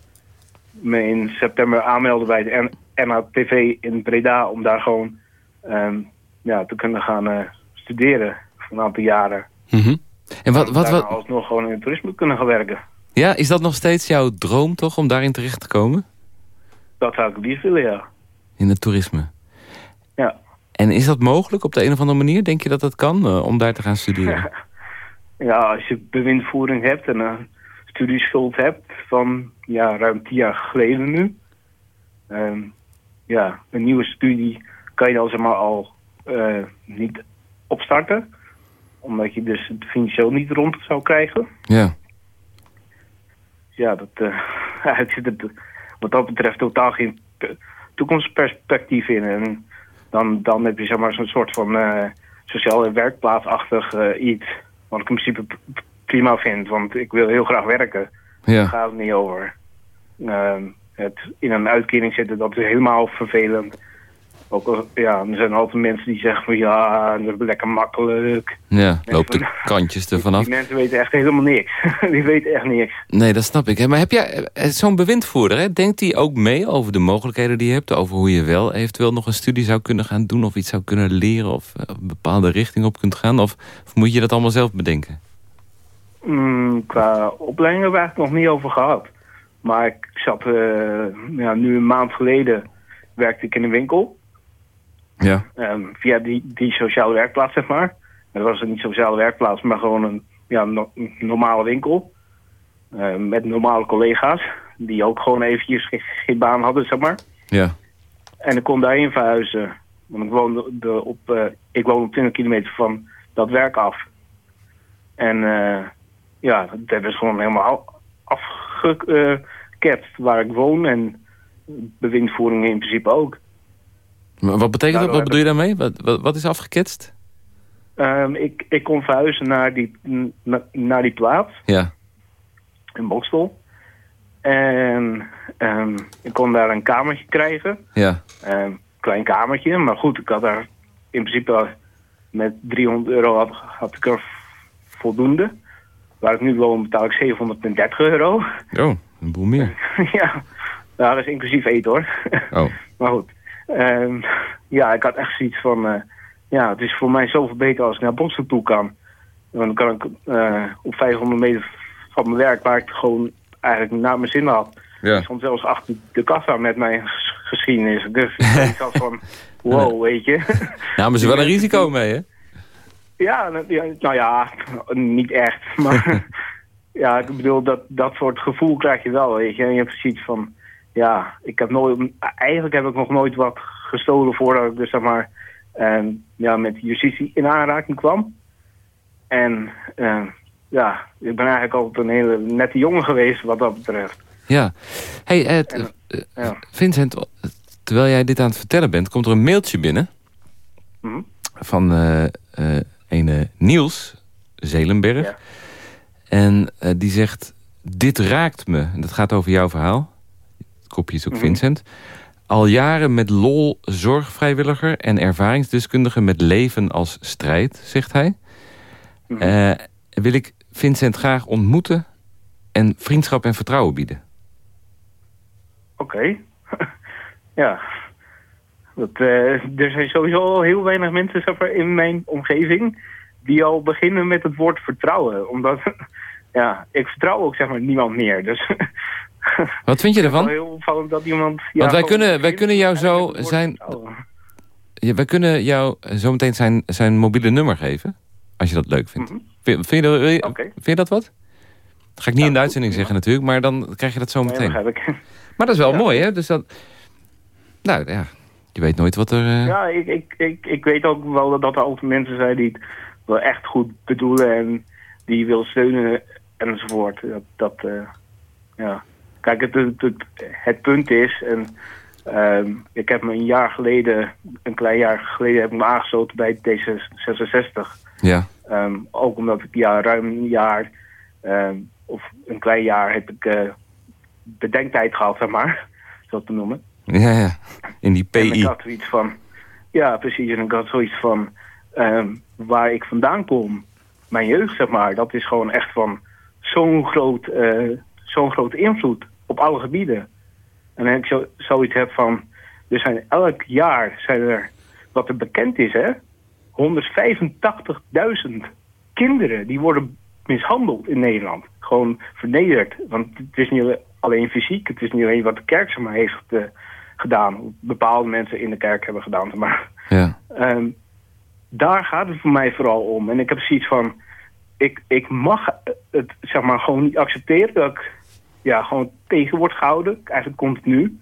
G: me in september aanmelden bij de N- NATV in Breda om daar gewoon ehm, ja, te kunnen gaan eh, studeren voor een aantal jaren.
C: Mhm. En wat, wat, wat,
G: alsnog gewoon in het toerisme kunnen gaan werken.
C: ja, is dat nog steeds jouw droom toch, om daarin terecht te komen?
G: Dat zou ik liefst willen, ja.
C: In het toerisme.
G: Ja.
C: En is dat mogelijk op de een of andere manier? Denk je dat dat kan, eh, om daar te gaan studeren?
G: Ja, als je bewindvoering hebt en een studieschuld hebt van ja, ruim tien jaar geleden nu. ehm, ja, een nieuwe studie kan je dan zeg maar al eh, niet opstarten. Omdat je dus het financieel niet rond zou krijgen.
C: Ja.
G: Ja, dat, eh, het zit er wat dat betreft totaal geen pe- toekomstperspectief in. En dan, dan heb je zeg maar zo'n soort van eh sociale werkplaatsachtig eh, iets. Wat ik in principe prima vind, want ik wil heel graag werken. Daar
C: Ja.
G: gaat het niet over. Ehm, het in een uitkering zitten, dat is helemaal vervelend. Ook ja, er zijn altijd mensen die zeggen van ja, dat is lekker makkelijk.
C: Ja, loopt de kantjes ervan af.
G: Die mensen weten echt helemaal niks. die weten echt niks.
C: Nee, dat snap ik. hè. Maar heb jij eh, zo'n bewindvoerder, hè, denkt hij ook mee over de mogelijkheden die je hebt? Over hoe je wel eventueel nog een studie zou kunnen gaan doen... of iets zou kunnen leren of eh, een bepaalde richting op kunt gaan? Of, of moet je dat allemaal zelf bedenken?
G: Mm, qua opleiding hebben we eigenlijk nog niet over gehad. Maar ik zat eh, ja, nu een maand geleden werkte ik in een winkel.
C: Ja.
G: Ehm, via die, die sociale werkplaats, zeg maar. Dat was een niet sociale werkplaats, maar gewoon een ja, no- normale winkel. Eh, met normale collega's. Die ook gewoon eventjes geen, geen baan hadden, zeg maar.
C: Ja.
G: En ik kon daarheen verhuizen. Want ik woonde de, op, uh, ik woon op 20 kilometer van dat werk af. En uh, ja, dat hebben ze gewoon helemaal afgeketst waar ik woon. En bewindvoering in principe ook.
C: Maar wat betekent dat? Wat bedoel je daarmee? Wat, wat, wat is afgeketst?
G: Um, ik, ik kon verhuizen naar die, na, naar die plaats.
C: Ja.
G: In Bokstel. En um, ik kon daar een kamertje krijgen.
C: Ja.
G: Um, klein kamertje. Maar goed, ik had daar in principe met 300 euro had, had ik er voldoende. Waar ik nu woon betaal ik 730 euro.
C: Oh, een boel meer.
G: ja. ja, dat is inclusief eten hoor.
C: Oh.
G: maar goed. Um, ja, ik had echt zoiets van... Uh, ja, het is voor mij zoveel beter als ik naar Boston toe kan. dan kan ik uh, op 500 meter van mijn werk, waar ik gewoon eigenlijk naar mijn zin had.
C: Ja.
G: Soms zelfs achter de kassa met mijn geschiedenis. Dus ik zat van, wow, weet je.
C: Ja, maar ze wel een risico mee, hè?
G: Ja, nou ja, niet echt. Maar ja, ik bedoel, dat, dat soort gevoel krijg je wel, weet je. En je hebt zoiets van, ja, ik heb nooit, eigenlijk heb ik nog nooit wat gestolen voordat ik dus, zeg maar, um, ja, met justitie in aanraking kwam. En uh, ja, ik ben eigenlijk altijd een hele nette jongen geweest wat dat betreft.
C: Ja. Hey, Ed, en, uh, ja. Vincent, terwijl jij dit aan het vertellen bent, komt er een mailtje binnen
G: mm -hmm.
C: van uh, een Niels Zelenberg.
G: Ja.
C: En die zegt, dit raakt me. En dat gaat over jouw verhaal. Het kopje is ook
G: Mhm.
C: mm -hmm. Vincent. Al jaren met lol zorgvrijwilliger en ervaringsdeskundige met leven als strijd, zegt hij.
G: Mhm.
C: Uh, wil ik Vincent graag ontmoeten en vriendschap en vertrouwen bieden.
G: Oké. Okay. ja. Dat, uh, er zijn sowieso al heel weinig mensen in mijn omgeving... die al beginnen met het woord vertrouwen. Omdat, ja, ik vertrouw ook zeg maar niemand meer. Dus
C: Wat vind je ervan?
G: Het is wel heel opvallend dat iemand... Ja,
C: Want wij kunnen, wij kunnen jou zo zijn... Ja, wij kunnen jou zometeen zijn, zijn mobiele nummer geven. Als je dat leuk vindt.
G: Mm -hmm.
C: vind, vind, je dat, je,
G: okay.
C: vind je dat wat? Dat ga ik niet ja, in de uitzending zeggen natuurlijk. Maar dan krijg je dat zo meteen.
G: Nee, ik.
C: Maar dat is wel mooi hè? Dus dat... Nou ja, je weet nooit wat er... Uh...
G: Ja, ik, ik, ik, ik weet ook wel dat er altijd mensen zijn die het wel echt goed bedoelen. En die wil steunen enzovoort. Dat, dat uh, ja... Kijk, het, het, het, punt is, en um, ik heb me een jaar geleden, een klein jaar geleden, heb ik me aangesloten bij D66.
C: Ja.
G: Um, ook omdat ik ja, ruim een jaar, um, of een klein jaar, heb ik uh, bedenktijd gehad, zeg maar, zo te noemen.
C: Ja, ja, in die PI.
G: En ik had zoiets van, ja precies, en ik had zoiets van, waar ik vandaan kom, mijn jeugd, zeg maar, dat is gewoon echt van zo'n groot... Uh, zo'n grote invloed op alle gebieden. En dan ik zo, zoiets heb van... Er zijn elk jaar zijn er, wat er bekend is, hè... 185.000 kinderen die worden mishandeld in Nederland. Gewoon vernederd. Want het is niet alleen fysiek. Het is niet alleen wat de kerk zeg maar, heeft uh, gedaan. Bepaalde mensen in de kerk hebben gedaan. Maar,
C: ja.
G: um, daar gaat het voor mij vooral om. En ik heb zoiets van... Ik, ik mag het zeg maar gewoon niet accepteren dat ik ja, gewoon tegen wordt gehouden. Eigenlijk continu.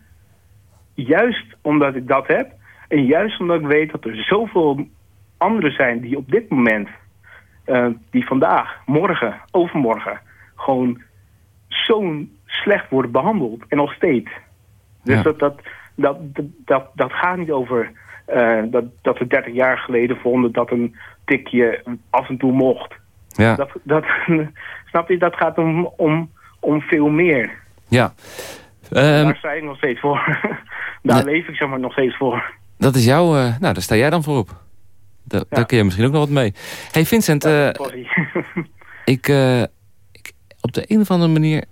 G: Juist omdat ik dat heb. En juist omdat ik weet dat er zoveel anderen zijn die op dit moment... Uh, die vandaag, morgen, overmorgen... gewoon zo slecht worden behandeld. En nog steeds. Dus
C: Ja.
G: dat, dat, dat, dat, dat, gaat niet over... uh, dat, dat we 30 jaar geleden vonden dat een tikje af en toe mocht.
C: Ja,
G: Dat, dat, snap je? Dat gaat om, om, om veel meer.
C: ja. Ehm,
G: Daar sta ik nog steeds voor. Daar leef ik zeg maar nog steeds voor.
C: dat is jouw... eh, nou, daar sta jij dan voor op. Da
G: Ja.
C: Daar kun je misschien ook nog wat mee. hey Vincent, eh,
G: Sorry.
C: ik, eh, ik... Op de een of andere manier...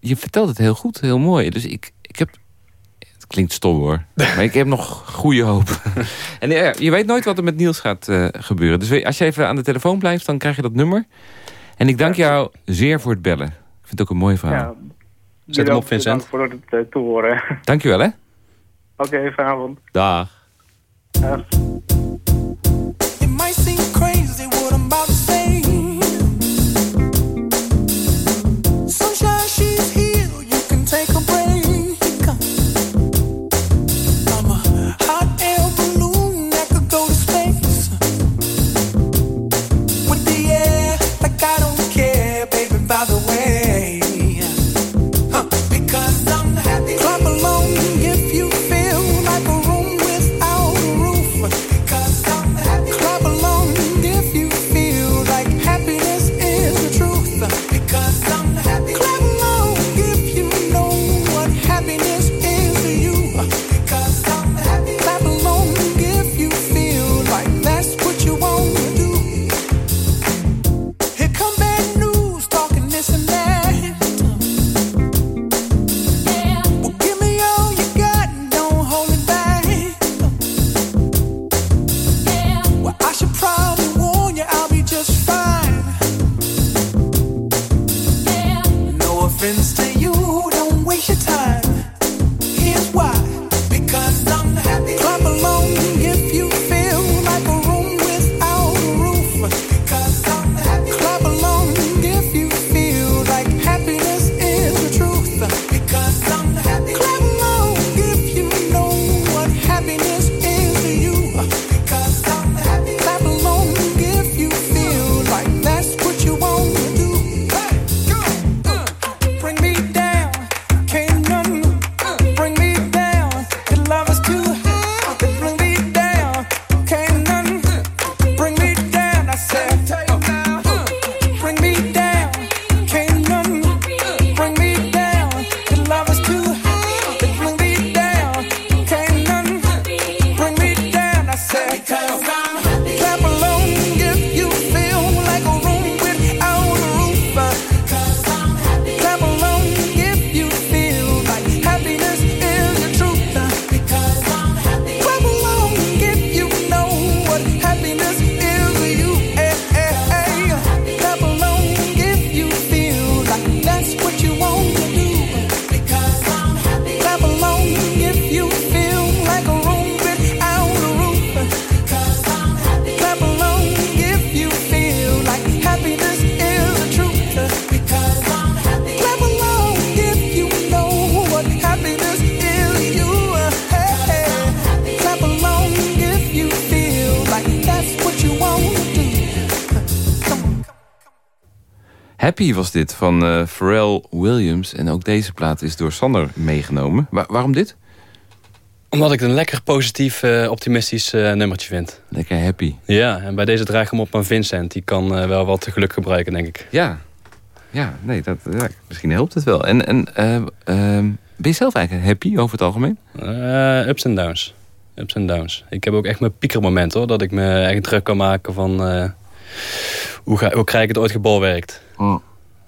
C: Je vertelt het heel goed, heel mooi. Dus ik, ik heb... Het klinkt stom hoor. maar ik heb nog goede hoop. en ja, je weet nooit wat er met Niels gaat eh, gebeuren. Dus als je even aan de telefoon blijft, dan krijg je dat nummer. En ik dank jou zeer voor het bellen. Vind het ook een mooi verhaal.
G: ja.
D: Zet hem op, Vincent.
G: Voor het uh, te horen.
C: Dank je wel, hè.
G: Oké, vanavond.
C: Dag.
G: Dag.
H: happens Happy
C: was dit van eh, Pharrell Williams. En ook deze plaat is door Sander meegenomen. Wa- waarom dit?
D: Omdat ik het een lekker positief, eh, optimistisch eh, nummertje vind.
C: Lekker happy.
D: Ja, en bij deze draag ik hem op aan Vincent. Die kan wel wat geluk gebruiken, denk ik.
C: Ja. Ja, nee, dat, ja, misschien helpt het wel. En, en eh, ehm, ben je zelf eigenlijk happy over het algemeen?
D: Ups en downs. Ups en downs. Ik heb ook echt mijn piekermoment hoor. Dat ik me echt druk kan maken van... hoe, ga, hoe krijg ik het ooit gebolwerkt?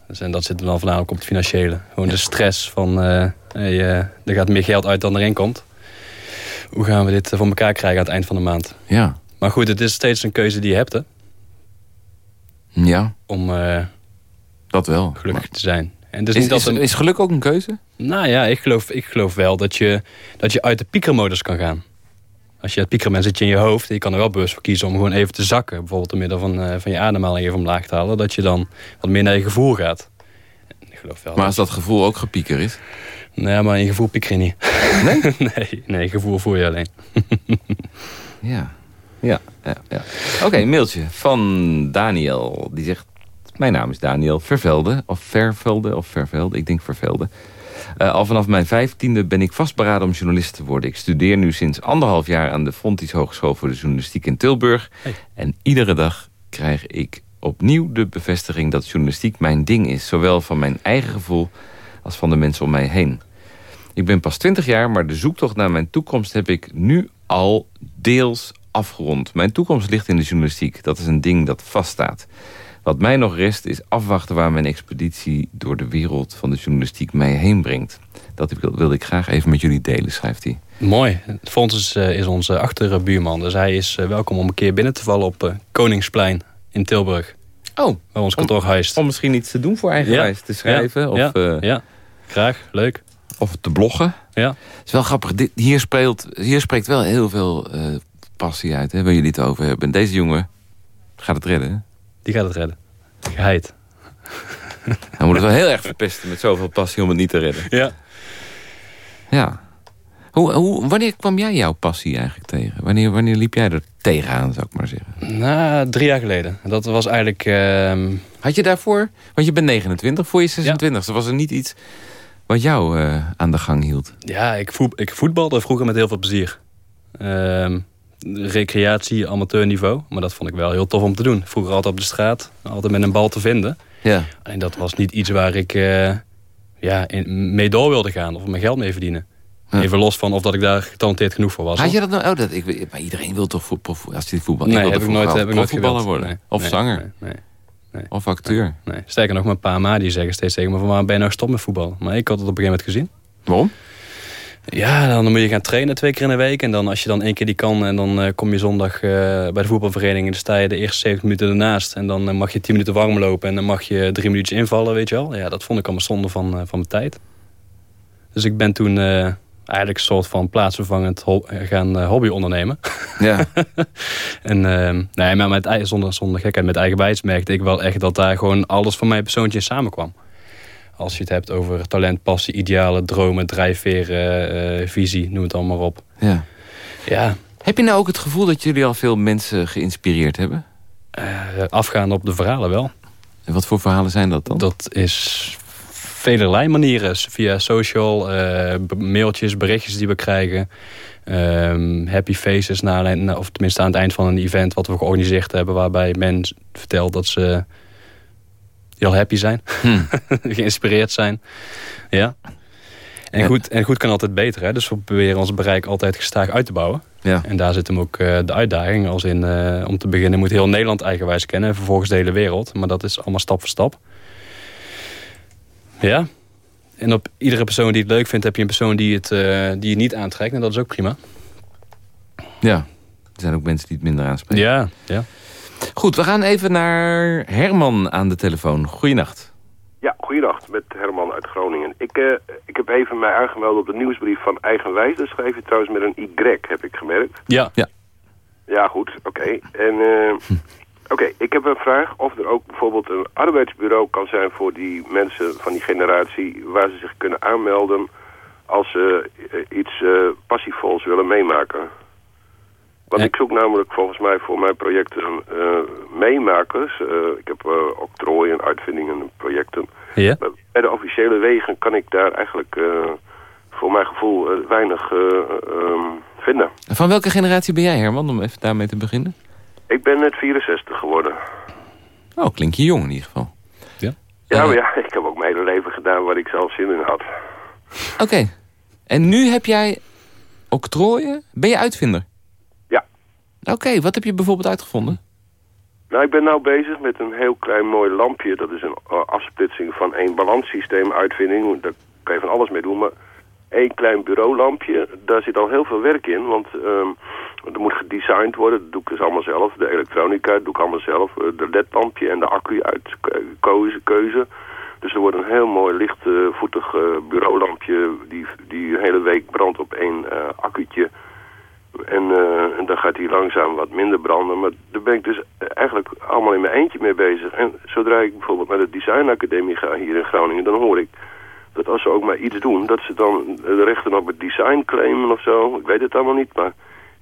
D: Dus, en dat zit er dan voornamelijk op het financiële. Gewoon de stress van... eh hey, eh, er gaat meer geld uit dan erin komt. Hoe gaan we dit voor elkaar krijgen aan het eind van de maand?
C: Ja.
D: Maar goed, het is steeds een keuze die je hebt hè.
C: Ja,
D: Om eh,
C: dat wel.
D: gelukkig te zijn. En het is, niet dat
C: is geluk ook een keuze?
D: Nou ja, ik geloof, ik geloof wel dat je, dat je uit de piekermodus kan gaan. Als je het piekeren bent, zit je in je hoofd. En je kan er wel bewust voor kiezen om gewoon even te zakken. Bijvoorbeeld door middel van, eh, van je ademhaling even omlaag te halen. Dat je dan wat meer naar je gevoel gaat. Ik geloof wel.
C: Maar als dat gevoel ook gepieker is?
D: Nee, maar in je gevoel pieker je niet.
C: Nee?
D: nee, nee, gevoel voel je alleen.
C: Ja. Ja, ja, ja. Oké, mailtje van Daniel. Die zegt, mijn naam is Daniel Vervelde. Of Vervelde, of Vervelde. Ik denk Vervelde. Eh, al vanaf mijn vijftiende ben ik vastberaden om journalist te worden. Ik studeer nu sinds anderhalf jaar aan de Fontys Hogeschool voor de Journalistiek in Tilburg. En iedere dag krijg ik opnieuw de bevestiging dat journalistiek mijn ding is. Zowel van mijn eigen gevoel als van de mensen om mij heen. Ik ben pas 20 jaar, maar de zoektocht naar mijn toekomst heb ik nu al deels afgerond. Mijn toekomst ligt in de journalistiek. Dat is een ding dat vaststaat. Wat mij nog rest is afwachten waar mijn expeditie door de wereld van de journalistiek mij heen brengt. Dat wil- wilde ik graag even met jullie delen, schrijft hij.
D: Mooi. Fons is, eh, is onze achterbuurman. Dus hij is eh, welkom om een keer binnen te vallen op eh, Koningsplein in Tilburg.
C: Oh,
D: waar ons kantoor huist.
C: Om misschien iets te doen voor eigenwijs. Te schrijven
D: Ja,
C: of,
D: ja,
C: eh,
D: ja. graag. Leuk.
C: of te bloggen.
D: Ja.
C: Het is wel grappig. Dit, hier, speelt, hier spreekt wel heel veel eh, passie uit, hè, waar jullie het over hebben. En deze jongen gaat het redden.
D: Die gaat het redden. Geheid.
C: Hij moet het wel heel erg verpesten met zoveel passie om het niet te redden.
D: Ja.
C: Ja. Hoe, hoe, wanneer kwam jij jouw passie eigenlijk tegen? Wanneer, wanneer liep jij er tegenaan, zou ik maar zeggen?
D: Nou, drie jaar geleden. Dat was eigenlijk... ehm,
C: Had je daarvoor, want je bent 29, voor je 26 was er niet iets wat jou eh, aan de gang hield?
D: Ja, ik, voet, ik voetbalde vroeger met heel veel plezier. Ehm, recreatie, amateurniveau. Maar dat vond ik wel heel tof om te doen. Vroeger altijd op de straat. Altijd met een bal te vinden.
C: Ja.
D: En dat was niet iets waar ik eh, ja, in, mee door wilde gaan. Of mijn geld mee verdienen.
C: Ja.
D: Even los van of dat ik daar getalenteerd genoeg voor was.
C: Had je dat nou? Oh, dat, ik, maar iedereen wil toch voor, prof- als hij voetbal.
D: Nee,
C: wilde
D: heb ik nooit, heb ik nooit
C: profvoetballer
D: gewild.
C: worden.
D: Nee,
C: of
D: nee,
C: zanger.
D: Nee, nee,
C: Of acteur.
D: nee. Sterker nog, mijn pa en ma die zeggen steeds tegen me... van waarom ben je nou gestopt met voetbal? Maar ik had het op een gegeven moment gezien.
C: Waarom?
D: Ja, dan moet je gaan trainen twee keer in de week. En dan als je dan één keer die kan... en dan eh, kom je zondag eh, bij de voetbalvereniging... en dan sta je de eerste 70 minuten ernaast. En dan eh, mag je 10 minuten warm lopen... en dan mag je drie minuutjes invallen, weet je wel. Ja, dat vond ik allemaal zonde van, van mijn tijd. Dus ik ben toen eigenlijk een soort van plaatsvervangend ho- gaan hobby ondernemen.
C: Ja.
D: en eh, nee, maar met, zonder, zonder gekheid, met eigenwijs merkte ik wel echt... dat daar gewoon alles van mijn persoontje in samenkwam. Als je het hebt over talent, passie, idealen, dromen, drijfveren, eh, visie, noem het allemaal op.
C: ja.
D: Ja,
C: Heb je nou ook het gevoel dat jullie al veel mensen geïnspireerd hebben?
D: eh, afgaan op de verhalen wel.
C: En wat voor verhalen zijn dat dan?
D: Dat is velerlei manieren. Via social, eh, mailtjes, berichtjes die we krijgen. Ehm, happy faces, na, na- of tenminste aan het eind van een event wat we georganiseerd hebben... waarbij men vertelt dat ze heel happy zijn. Geïnspireerd zijn. Ja. En goed, en goed kan altijd beter. Hè? Dus we proberen ons bereik altijd gestaag uit te bouwen.
C: Ja.
D: En daar zit hem ook eh, de uitdaging. Als in, eh, om te beginnen moet heel Nederland eigenwijs kennen. En vervolgens de hele wereld. Maar dat is allemaal stap voor stap. Ja. En op iedere persoon die het leuk vindt... heb je een persoon die het, eh, die het niet aantrekt. En dat is ook prima.
C: Ja, er zijn ook mensen die het minder aanspreken.
D: Ja, ja.
C: Goed, we gaan even naar Herman aan de telefoon. Goeienacht.
I: Ja, goeiedag, met Herman uit Groningen. Ik, eh, ik heb even mij aangemeld op de nieuwsbrief van Eigenwijs. Dat schrijf je trouwens met een Y, heb ik gemerkt.
D: Ja.
C: Ja.
I: Ja, goed, oké. En eh, oké, ik heb een vraag of er ook bijvoorbeeld een arbeidsbureau kan zijn voor die mensen van die generatie waar ze zich kunnen aanmelden als ze eh, iets eh, passievols willen meemaken. Want
D: Ja.
I: ik zoek namelijk volgens mij voor mijn projecten eh, meemakers. Eh, ik heb eh, octrooien, uitvindingen en projecten.
D: Ja.
I: Maar Bij de officiële wegen kan ik daar eigenlijk eh, voor mijn gevoel weinig eh, ehm, vinden.
C: Van welke generatie ben jij, Herman, om even daarmee te beginnen?
I: Ik ben net 64 geworden.
C: Oh, klink je jong in ieder geval.
I: Ja,
C: Eh,
I: maar ja, ik heb ook mijn hele leven gedaan waar ik zelf zin in had.
C: Oké. En nu heb jij octrooien? Ben je uitvinder? Oké, wat heb je bijvoorbeeld uitgevonden?
I: Nou, ik ben nou bezig met een heel klein mooi lampje. Dat is een eh, afsplitsing van één balanssysteem uitvinding. Daar kan je van alles mee doen, maar één klein bureaulampje, daar zit al heel veel werk in. Want ehm er moet gedesigned worden, dat doe ik dus allemaal zelf. De elektronica doe ik allemaal zelf. Eh, de ledlampje en de accu uit eh, keuze. Dus er wordt een heel mooi lichtvoetig eh, bureaulampje die, die hele week brandt op één eh accuutje. En, eh, en dan gaat hij langzaam wat minder branden. Maar daar ben ik dus eigenlijk allemaal in mijn eentje mee bezig. En zodra ik bijvoorbeeld naar de designacademie ga hier in Groningen... dan hoor ik dat als ze ook maar iets doen... dat ze dan de rechten op het design claimen of zo. Ik weet het allemaal niet, maar...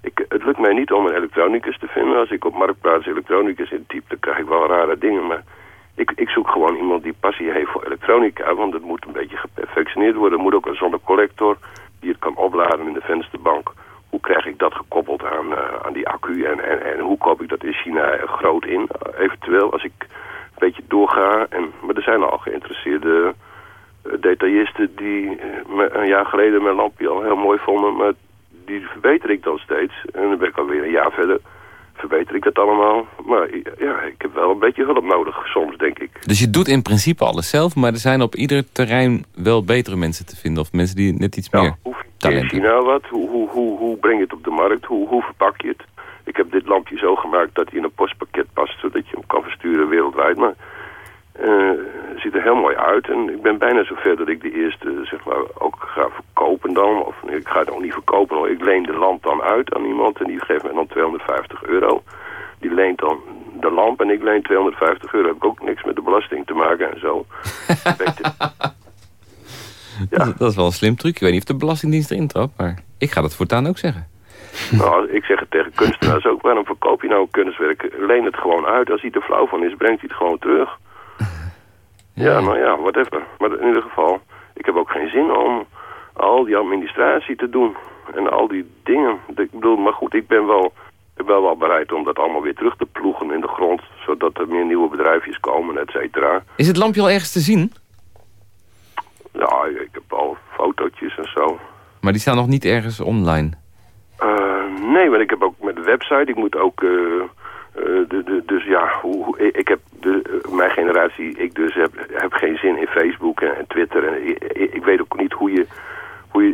I: Ik, het lukt mij niet om een elektronicus te vinden. Als ik op Marktplaats elektronicus intyp, dan krijg ik wel rare dingen. Maar ik, ik zoek gewoon iemand die passie heeft voor elektronica. Want het moet een beetje geperfectioneerd worden. Er moet ook een zonnecollector die het kan opladen in de vensterbank. Hoe krijg ik dat gekoppeld aan, eh, aan die accu? En, en, en hoe koop ik dat in China groot in? Eventueel als ik een beetje doorga. En, maar er zijn al geïnteresseerde eh, detailisten die eh, me- een jaar geleden mijn lampje al heel mooi vonden. Maar die verbeter ik dan steeds. En dan ben ik alweer een jaar verder. Verbeter ik dat allemaal. Maar ja, ik heb wel een beetje hulp nodig soms, denk ik.
C: Dus je doet in principe alles zelf, maar er zijn op ieder terrein wel betere mensen te vinden. Of mensen die net iets meer
I: Nou, hoe je
C: talent hebben.
I: China wat? Hoe, hoe, hoe, hoe breng je het op de markt? Hoe, hoe verpak je het? Ik heb dit lampje zo gemaakt dat hij in een postpakket past... zodat je hem kan versturen wereldwijd. Maar eh, ziet er heel mooi uit. En ik ben bijna zover dat ik de eerste zeg maar, ook ga verkopen dan. Of nee, ik ga het nog niet verkopen. Ik leen de lamp dan uit aan iemand en die geeft me dan 250 euro. Die leent dan de lamp en ik leen 250 euro. Heb ik ook niks met de belasting te maken en zo. Je.
C: Dat, is wel een slim truc. Ik weet niet of de Belastingdienst erin trapt, maar ik ga dat voortaan ook zeggen.
I: Nou, ik zeg het tegen kunstenaars ook. Waarom verkoop je nou kunstwerk? Leen het gewoon uit. Als hij er flauw van is, brengt hij het gewoon terug. Ja, nou ja, whatever. Maar in ieder geval, ik heb ook geen zin om al die administratie te doen. En al die dingen. Ik bedoel, maar goed, ik ben wel, ik ben wel bereid om dat allemaal weer terug te ploegen in de grond. Zodat er meer nieuwe bedrijfjes komen, et cetera.
C: Is het lampje al ergens te zien?
I: Ja, ik heb al fotootjes en zo.
C: Maar die staan nog niet ergens online.
I: Eh, nee, want ik heb ook met de website, ik moet ook... eh, de, de, dus ja, hoe, hoe- ik heb de, eh, mijn generatie, ik dus heb, heb geen zin in Facebook en, en Twitter. En ik, weet ook niet hoe je... Hoe je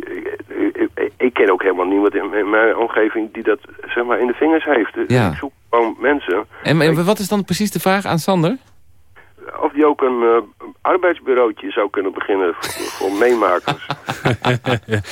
I: ik, ik- ik ken ook helemaal niemand in, in mijn omgeving die dat zeg maar in de vingers heeft. Dus
C: Ja.
I: Ik zoek gewoon mensen.
C: En, en wat is dan precies de vraag aan Sander?
I: Of die ook een eh, arbeidsbureautje zou kunnen beginnen voor, meemakers.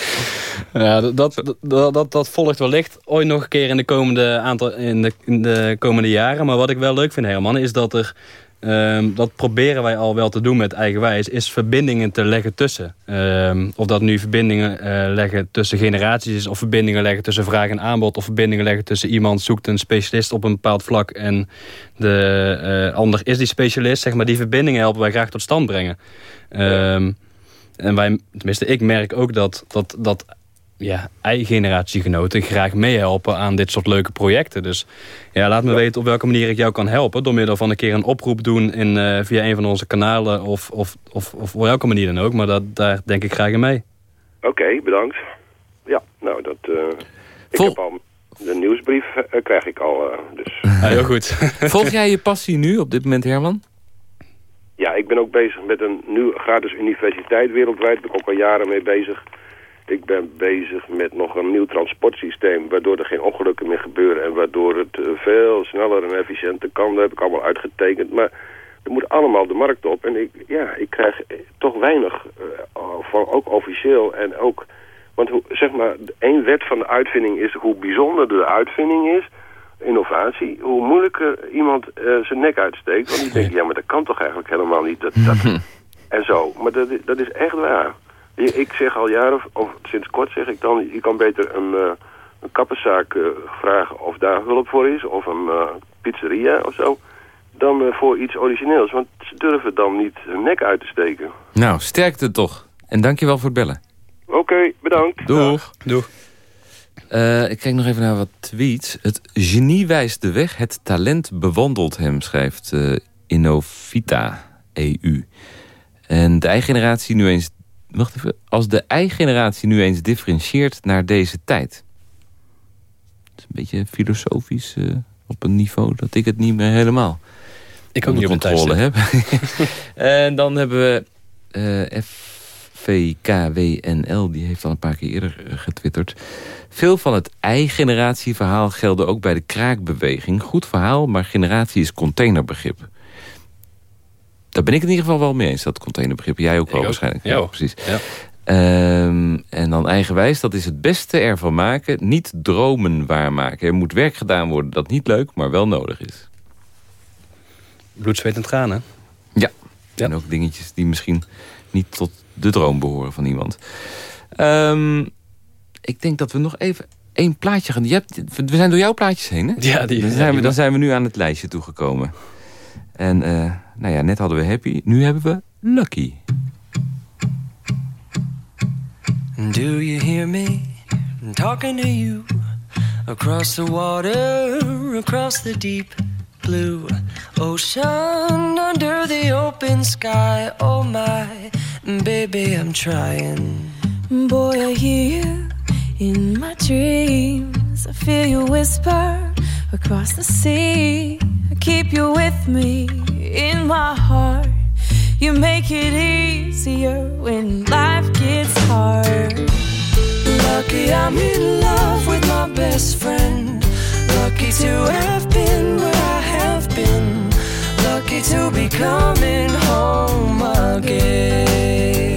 D: Ja, dat, dat, dat, dat volgt wellicht ooit nog een keer in de, komende aantal, in, de, in de komende jaren. Maar wat ik wel leuk vind, Herman, is dat er... ehm, dat proberen wij al wel te doen met eigenwijs, is verbindingen te leggen tussen. Ehm, of dat nu verbindingen eh, leggen tussen generaties is, of verbindingen leggen tussen vraag en aanbod, of verbindingen leggen tussen iemand zoekt een specialist op een bepaald vlak en de eh, ander is die specialist. Zeg maar, die verbindingen helpen wij graag tot stand brengen. Ehm, en wij, tenminste, ik merk ook dat, dat, dat ja, eigen-generatiegenoten graag meehelpen aan dit soort leuke projecten. Dus ja, laat me weten op welke manier ik jou kan helpen. Door middel van een keer een oproep doen in, eh, via een van onze kanalen of, of, of, of op welke manier dan ook. Maar dat, daar denk ik graag in mee.
I: Oké, bedankt. Ja, nou dat... eh, ik
C: Vol-
I: heb al... De nieuwsbrief eh, krijg ik al, eh, dus...
D: Ja, heel goed.
C: Volg jij je passie nu op dit moment, Herman?
I: Ja, ik ben ook bezig met een nieuw gratis universiteit wereldwijd. Daar ben ik ook al jaren mee bezig. Ik ben bezig met nog een nieuw transportsysteem... waardoor er geen ongelukken meer gebeuren... en waardoor het eh, veel sneller en efficiënter kan. Dat heb ik allemaal uitgetekend. Maar er moet allemaal de markt op. En ik, ja, ik krijg eh, toch weinig, eh, van, ook officieel en ook... Want hoe, zeg maar, één wet van de uitvinding is hoe bijzonder de uitvinding is innovatie, hoe moeilijker iemand zijn nek uitsteekt. Want die denkt, ja, maar dat kan toch eigenlijk helemaal niet. Dat, dat, en zo. Maar dat, is- dat is echt waar. Ik zeg al jaren, of sinds kort zeg ik dan, je kan beter een, eh, een kapperszaak eh, vragen of daar hulp voor is, of een eh, pizzeria of zo, dan voor iets origineels. Want ze durven dan niet hun nek uit te steken.
C: Nou, sterkte toch. En dankjewel voor het bellen.
I: Oké, bedankt.
C: Doeg.
D: Doeg.
C: Eh, ik kijk nog even naar wat tweets. Het genie wijst de weg, het talent bewandelt hem, schrijft eh, Innovita EU. En de eigen-generatie nu eens... Wacht even. Als de eigen-generatie nu eens differentieert naar deze tijd. Dat is een beetje filosofisch eh, op een niveau dat ik het niet meer helemaal
D: Ik ook niet
C: controle heb. en dan hebben we eh FVKWNL, die heeft al een paar keer eerder eh, getwitterd. Veel van het ei-generatieverhaal gelde ook bij de kraakbeweging. Goed verhaal, maar generatie is containerbegrip. Daar ben ik in ieder geval wel mee eens, dat containerbegrip. Jij ook wel waarschijnlijk.
D: Ja,
C: precies.
D: Ja.
C: Ehm, en dan eigenwijs, dat is het beste ervan maken. Niet dromen waarmaken. Er moet werk gedaan worden dat niet leuk, maar wel nodig is.
D: Bloed, zweet en tranen.
C: Ja.
D: Ja.
C: En ook dingetjes die misschien niet tot de droom behoren van iemand. Ehm, ik denk dat we nog even één plaatje gaan... Je hebt, we zijn door jouw plaatjes heen, hè?
D: Ja, die-
C: dan, zijn we, dan zijn we nu aan het lijstje toegekomen. En eh, nou ja, net hadden we Happy, nu hebben we Lucky.
J: Do you hear me talking to you across the water, across the deep blue ocean, under the open sky? Oh my, baby, I'm trying.
K: Boy, I hear you in my dreams. I feel you whisper across the sea. I keep you with me in my heart. You make it easier when life gets hard.
J: Lucky I'm in love with my best friend. Lucky to have been where I have been. Lucky to be coming home again.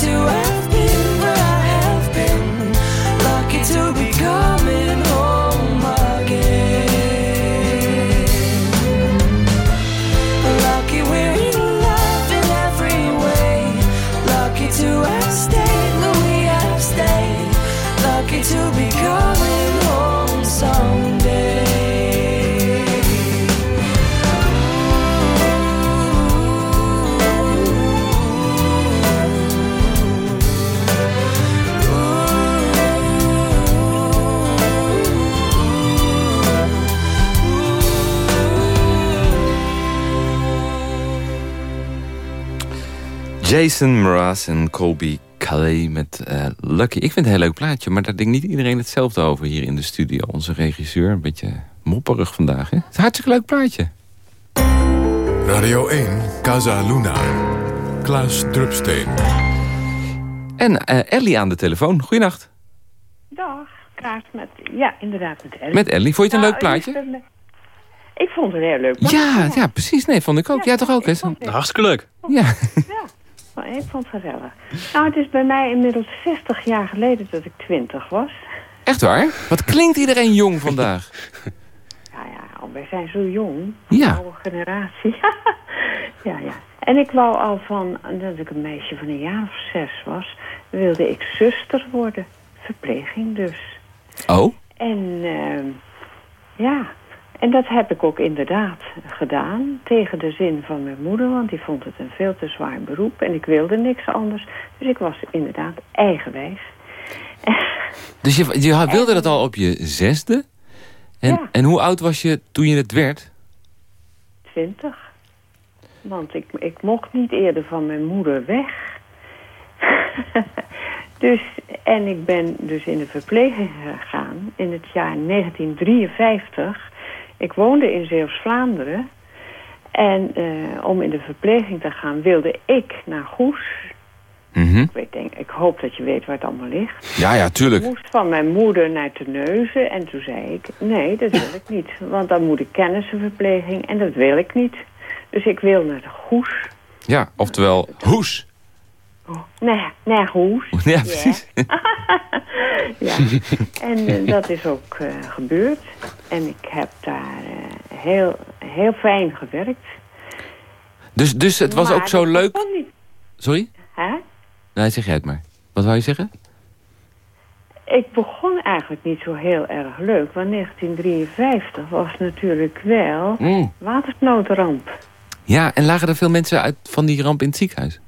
J: to us.
C: Jason Mraz en Colby Calais met eh, Lucky. Ik vind het een heel leuk plaatje, maar daar denkt niet iedereen hetzelfde over hier in de studio. Onze regisseur, een beetje mopperig vandaag. Hè? Het is een hartstikke leuk plaatje.
B: Radio 1, Casa Luna. Klaas Drupsteen.
C: En eh, Ellie aan de telefoon. Goeienacht.
L: Dag, Klaas met... Ja, inderdaad, met Ellie.
C: Met Ellie. Vond je het een leuk plaatje?
L: Ik vond het een heel leuk plaatje.
C: Ja, ja, precies. Nee, vond ik ook. Ja, toch ook, hè?
D: Hartstikke leuk.
C: Ja.
L: Maar Ik vond het gezellig. Nou, het is bij mij inmiddels 60 jaar geleden dat ik 20 was.
C: Echt waar? Wat klinkt iedereen jong vandaag?
L: Ja, ja, wij zijn zo jong.
C: Ja.
L: Oude generatie. ja, ja. En ik wou al van, dat ik een meisje van een jaar of zes was, wilde ik zuster worden. Verpleging dus.
C: Oh?
L: En ehm, ja, en dat heb ik ook inderdaad gedaan. Tegen de zin van mijn moeder, want die vond het een veel te zwaar beroep. En ik wilde niks anders. Dus ik was inderdaad eigenwijs.
C: Dus je, je wilde dat al op je zesde? En, en hoe oud was je toen je het werd?
L: Twintig. Want ik, ik mocht niet eerder van mijn moeder weg. dus, en ik ben dus in de verpleging gegaan in het jaar 1953. Ik woonde in Zeeuws-Vlaanderen. En eh, om in de verpleging te gaan wilde ik naar Goes. Ik, weet, denk, ik hoop dat je weet waar het allemaal ligt.
C: Ja, ja, tuurlijk.
L: Ik moest van mijn moeder naar Terneuzen en toen zei ik, nee, dat wil ik niet. Want dan moet ik kennissenverpleging en dat wil ik niet. Dus ik wil naar de Goes.
C: Ja, oftewel hoes.
L: Nee, naar Goes.
C: Ja, precies.
L: Ja, en eh, dat is ook eh, gebeurd. En ik heb daar eh, heel, heel fijn gewerkt.
C: Dus, dus het was
L: Maar
C: ook zo leuk...
L: niet,
C: Sorry?
L: hè?
C: Nee, zeg jij het maar. Wat wou je zeggen?
L: Ik begon eigenlijk niet zo heel erg leuk. Want 1953 was natuurlijk wel
C: Mm.
L: watersnoodramp.
C: Ja, en lagen er veel mensen uit van die ramp in het ziekenhuis?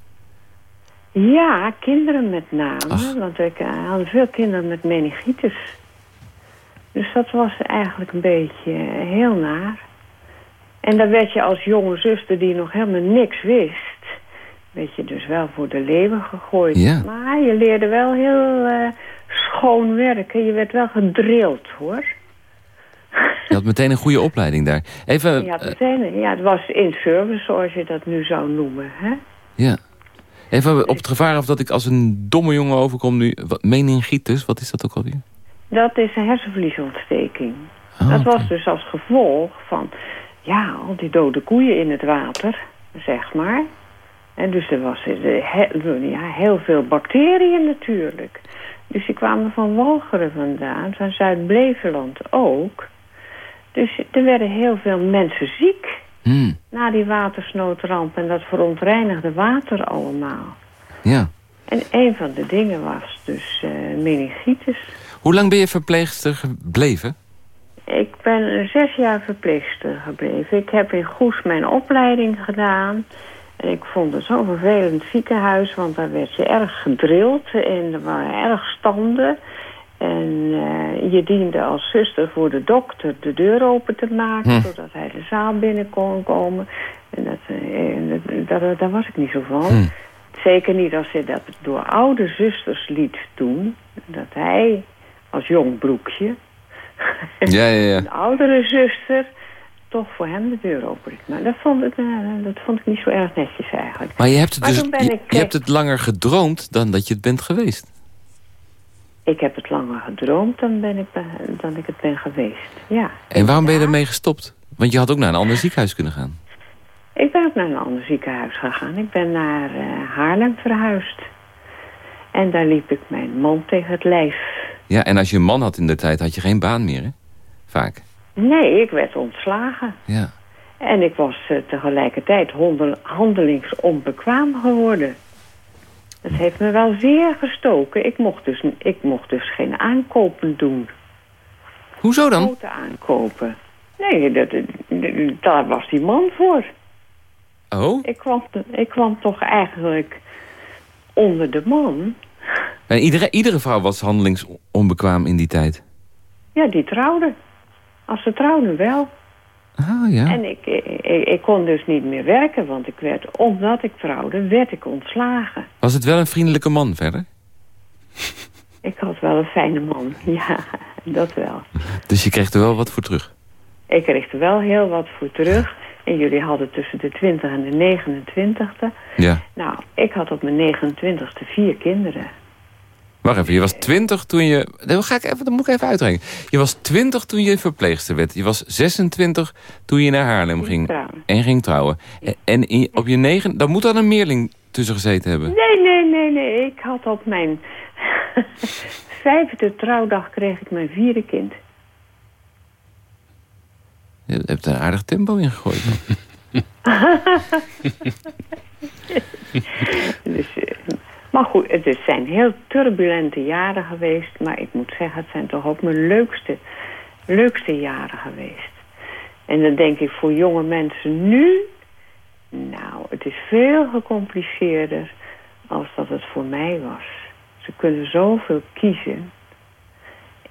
L: Ja, kinderen met name. Want ik eh, hadden veel kinderen met meningitis. Dus dat was eigenlijk een beetje eh, heel naar. En dan werd je als jonge zuster die nog helemaal niks wist... werd je dus wel voor de leeuwen gegooid.
C: Ja.
L: Maar je leerde wel heel eh, schoon werken. Je werd wel gedrild, hoor.
C: Je had meteen een goede opleiding daar. Even,
L: ja, meteen, ja, het was in service, zoals je dat nu zou noemen. Hè?
C: ja. Even op het gevaar af dat ik als een domme jongen overkom nu. Wat, meningitis, wat is dat ook alweer?
L: Dat is een hersenvliesontsteking.
C: Oh,
L: dat was dus als gevolg van, ja, al die dode koeien in het water, zeg maar. En dus er was eh, ja, heel veel bacteriën natuurlijk. Dus die kwamen van Walcheren vandaan, van Zuid-Beveland ook. Dus er werden heel veel mensen ziek
C: Hmm,
L: na die watersnoodramp en dat verontreinigde water allemaal.
C: ja.
L: En een van de dingen was dus eh, meningitis.
C: Hoe lang ben je verpleegster gebleven?
L: Ik ben zes jaar verpleegster gebleven. Ik heb in Goes mijn opleiding gedaan. En ik vond het zo'n vervelend ziekenhuis, want daar werd je erg gedrild en er waren erg standen. En eh, je diende als zuster voor de dokter de deur open te maken,
M: Hm.
L: zodat hij de zaal binnen kon komen. En dat, eh, dat- daar, was ik niet zo van.
C: Hm.
L: Zeker niet als hij dat door oude zusters liet doen. Dat hij als jong broekje
C: Ja, ja, ja.
L: een oudere zuster toch voor hem de deur opent. Maar dat vond ik, eh, dat vond ik niet zo erg netjes eigenlijk.
C: Maar je hebt het,
L: Maar
C: dus, je,
L: ik,
C: je hebt het langer gedroomd dan dat je het bent geweest.
L: Ik heb het langer gedroomd dan, ben ik, dan ik het ben geweest. Ja.
C: En waarom ben je ermee gestopt? Want je had ook naar een ander ziekenhuis kunnen gaan.
L: Ik ben ook naar een ander ziekenhuis gegaan. Ik ben naar eh, Haarlem verhuisd. En daar liep ik mijn man tegen het lijf.
C: Ja, en als je een man had in de tijd, had je geen baan meer, hè? Vaak.
L: Nee, ik werd ontslagen.
C: Ja.
L: En ik was eh, tegelijkertijd handelingsonbekwaam geworden. Heeft me wel zeer gestoken. Ik mocht dus, ik mocht dus geen aankopen doen.
C: Hoezo dan?
L: Grote aankopen. Nee, dat, dat- daar was die man voor.
C: Oh?
L: Ik kwam, ik kwam toch eigenlijk onder de man.
C: En iedere, iedere vrouw was handelingsonbekwaam in die tijd.
L: Ja, die trouwde. Als ze trouwden wel.
C: Ah, ja.
L: En ik, ik, ik kon dus niet meer werken, want ik werd, omdat ik trouwde, werd ik ontslagen.
C: Was het wel een vriendelijke man verder?
L: Ik had wel een fijne man, ja, dat wel.
C: Dus je kreeg er wel wat voor terug?
L: Ik kreeg er wel heel wat voor terug. En jullie hadden tussen de 20 en de 29e.
C: Ja.
L: Nou, ik had op mijn 29e vier kinderen.
C: Wacht even, je was 20 toen je... Dat, ga ik even, dat moet ik even uitrekenen. Je was 20 toen je verpleegster werd. Je was 26 toen je naar Haarlem ging.
L: trouwen.
C: En ging trouwen. En, en in- op je negen... Dan moet dan een meerling tussen gezeten hebben.
L: Nee, nee, nee, nee. Ik had op mijn vijfde trouwdag kreeg ik mijn vierde kind.
C: Je hebt een aardig tempo in gegooid.
L: Dus, eh, maar goed, het is- zijn heel turbulente jaren geweest. Maar ik moet zeggen, het zijn toch ook mijn leukste, leukste jaren geweest. En dan denk ik voor jonge mensen nu... Nou, het is veel gecompliceerder als dat het voor mij was. Ze kunnen zoveel kiezen.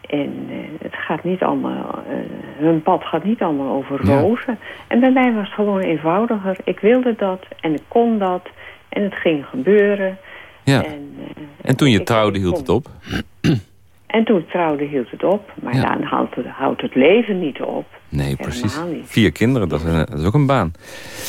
L: En eh, het gaat niet allemaal, eh, hun pad gaat niet allemaal over
C: Ja.
L: rozen. En bij mij was het gewoon eenvoudiger. Ik wilde dat en ik kon dat. En het ging gebeuren.
C: Ja.
L: En, eh,
C: En toen je trouwde hield het op.
L: En toen ik trouwde hield het op. Maar
C: Ja.
L: dan houdt het, houdt het leven niet op.
C: Nee, precies. Vier kinderen, dat is, een- dat is ook een baan.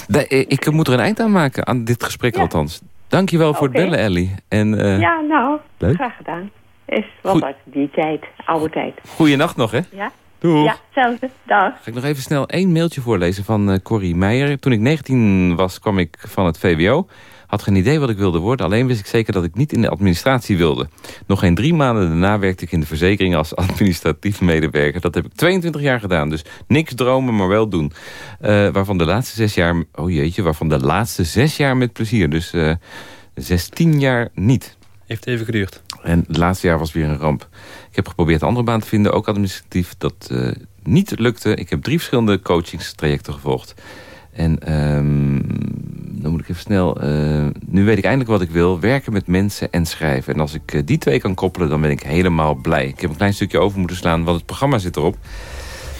C: Eh, ik moet er een eind aan maken, aan dit gesprek althans. Dankjewel voor het bellen, Ellie. En eh
L: ja, nou,
C: leuk.
L: graag gedaan. Is wat
C: Goed.
L: uit die tijd, oude tijd.
C: goeienacht nog, hè?
L: Ja?
C: Doeg.
L: Ja, hetzelfde. Dag.
C: Ga ik nog even snel één mailtje voorlezen van Corrie Meijer. Toen ik 19 was, kwam ik van het VWO. Had geen idee wat ik wilde worden. Alleen wist ik zeker dat ik niet in de administratie wilde. Nog geen drie maanden daarna werkte ik in de verzekering als administratief medewerker. Dat heb ik 22 jaar gedaan. Dus niks dromen, maar wel doen. Eh, waarvan de laatste zes jaar... Oh jeetje, waarvan de laatste zes jaar met plezier. Dus eh 16 jaar niet.
D: Heeft even geduurd.
C: En het laatste jaar was weer een ramp. Ik heb geprobeerd een andere baan te vinden, ook administratief. Dat eh, niet lukte. Ik heb drie verschillende coachingstrajecten gevolgd. En ehm, dan moet ik even snel... eh, nu weet ik eindelijk wat ik wil. Werken met mensen en schrijven. En als ik eh, die twee kan koppelen, dan ben ik helemaal blij. Ik heb een klein stukje over moeten slaan, want het programma zit erop.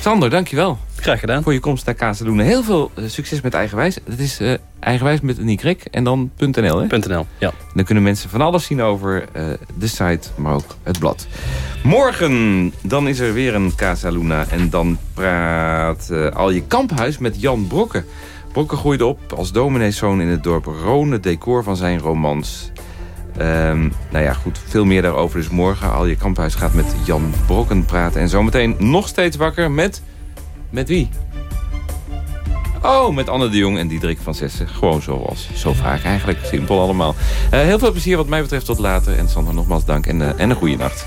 C: Sander, dankjewel.
D: Graag gedaan.
C: Voor je komst naar Kazeloenen. Heel veel eh, succes met Eigenwijs. Het is Eigenwijs met een Y en dan .nl, hè?
D: .nl, ja.
C: Dan kunnen mensen van alles zien over de site, maar ook het blad. Morgen, dan is er weer een Casa Luna. En dan praat eh Alje Kamphuis met Jan Brokke. Brokke groeide op als domineeszoon in het dorp Rone, decor van zijn romans. Ehm, nou ja, goed, veel meer daarover dus morgen. Alje Kamphuis gaat met Jan Brokken praten. En zometeen nog steeds wakker met... Met wie? Oh, met Anne de Jong en Diederik van Zessen. Gewoon zoals zo vaak eigenlijk. Simpel allemaal. Eh, heel veel plezier wat mij betreft tot later. En Sander nogmaals dank en, eh, en een goede nacht.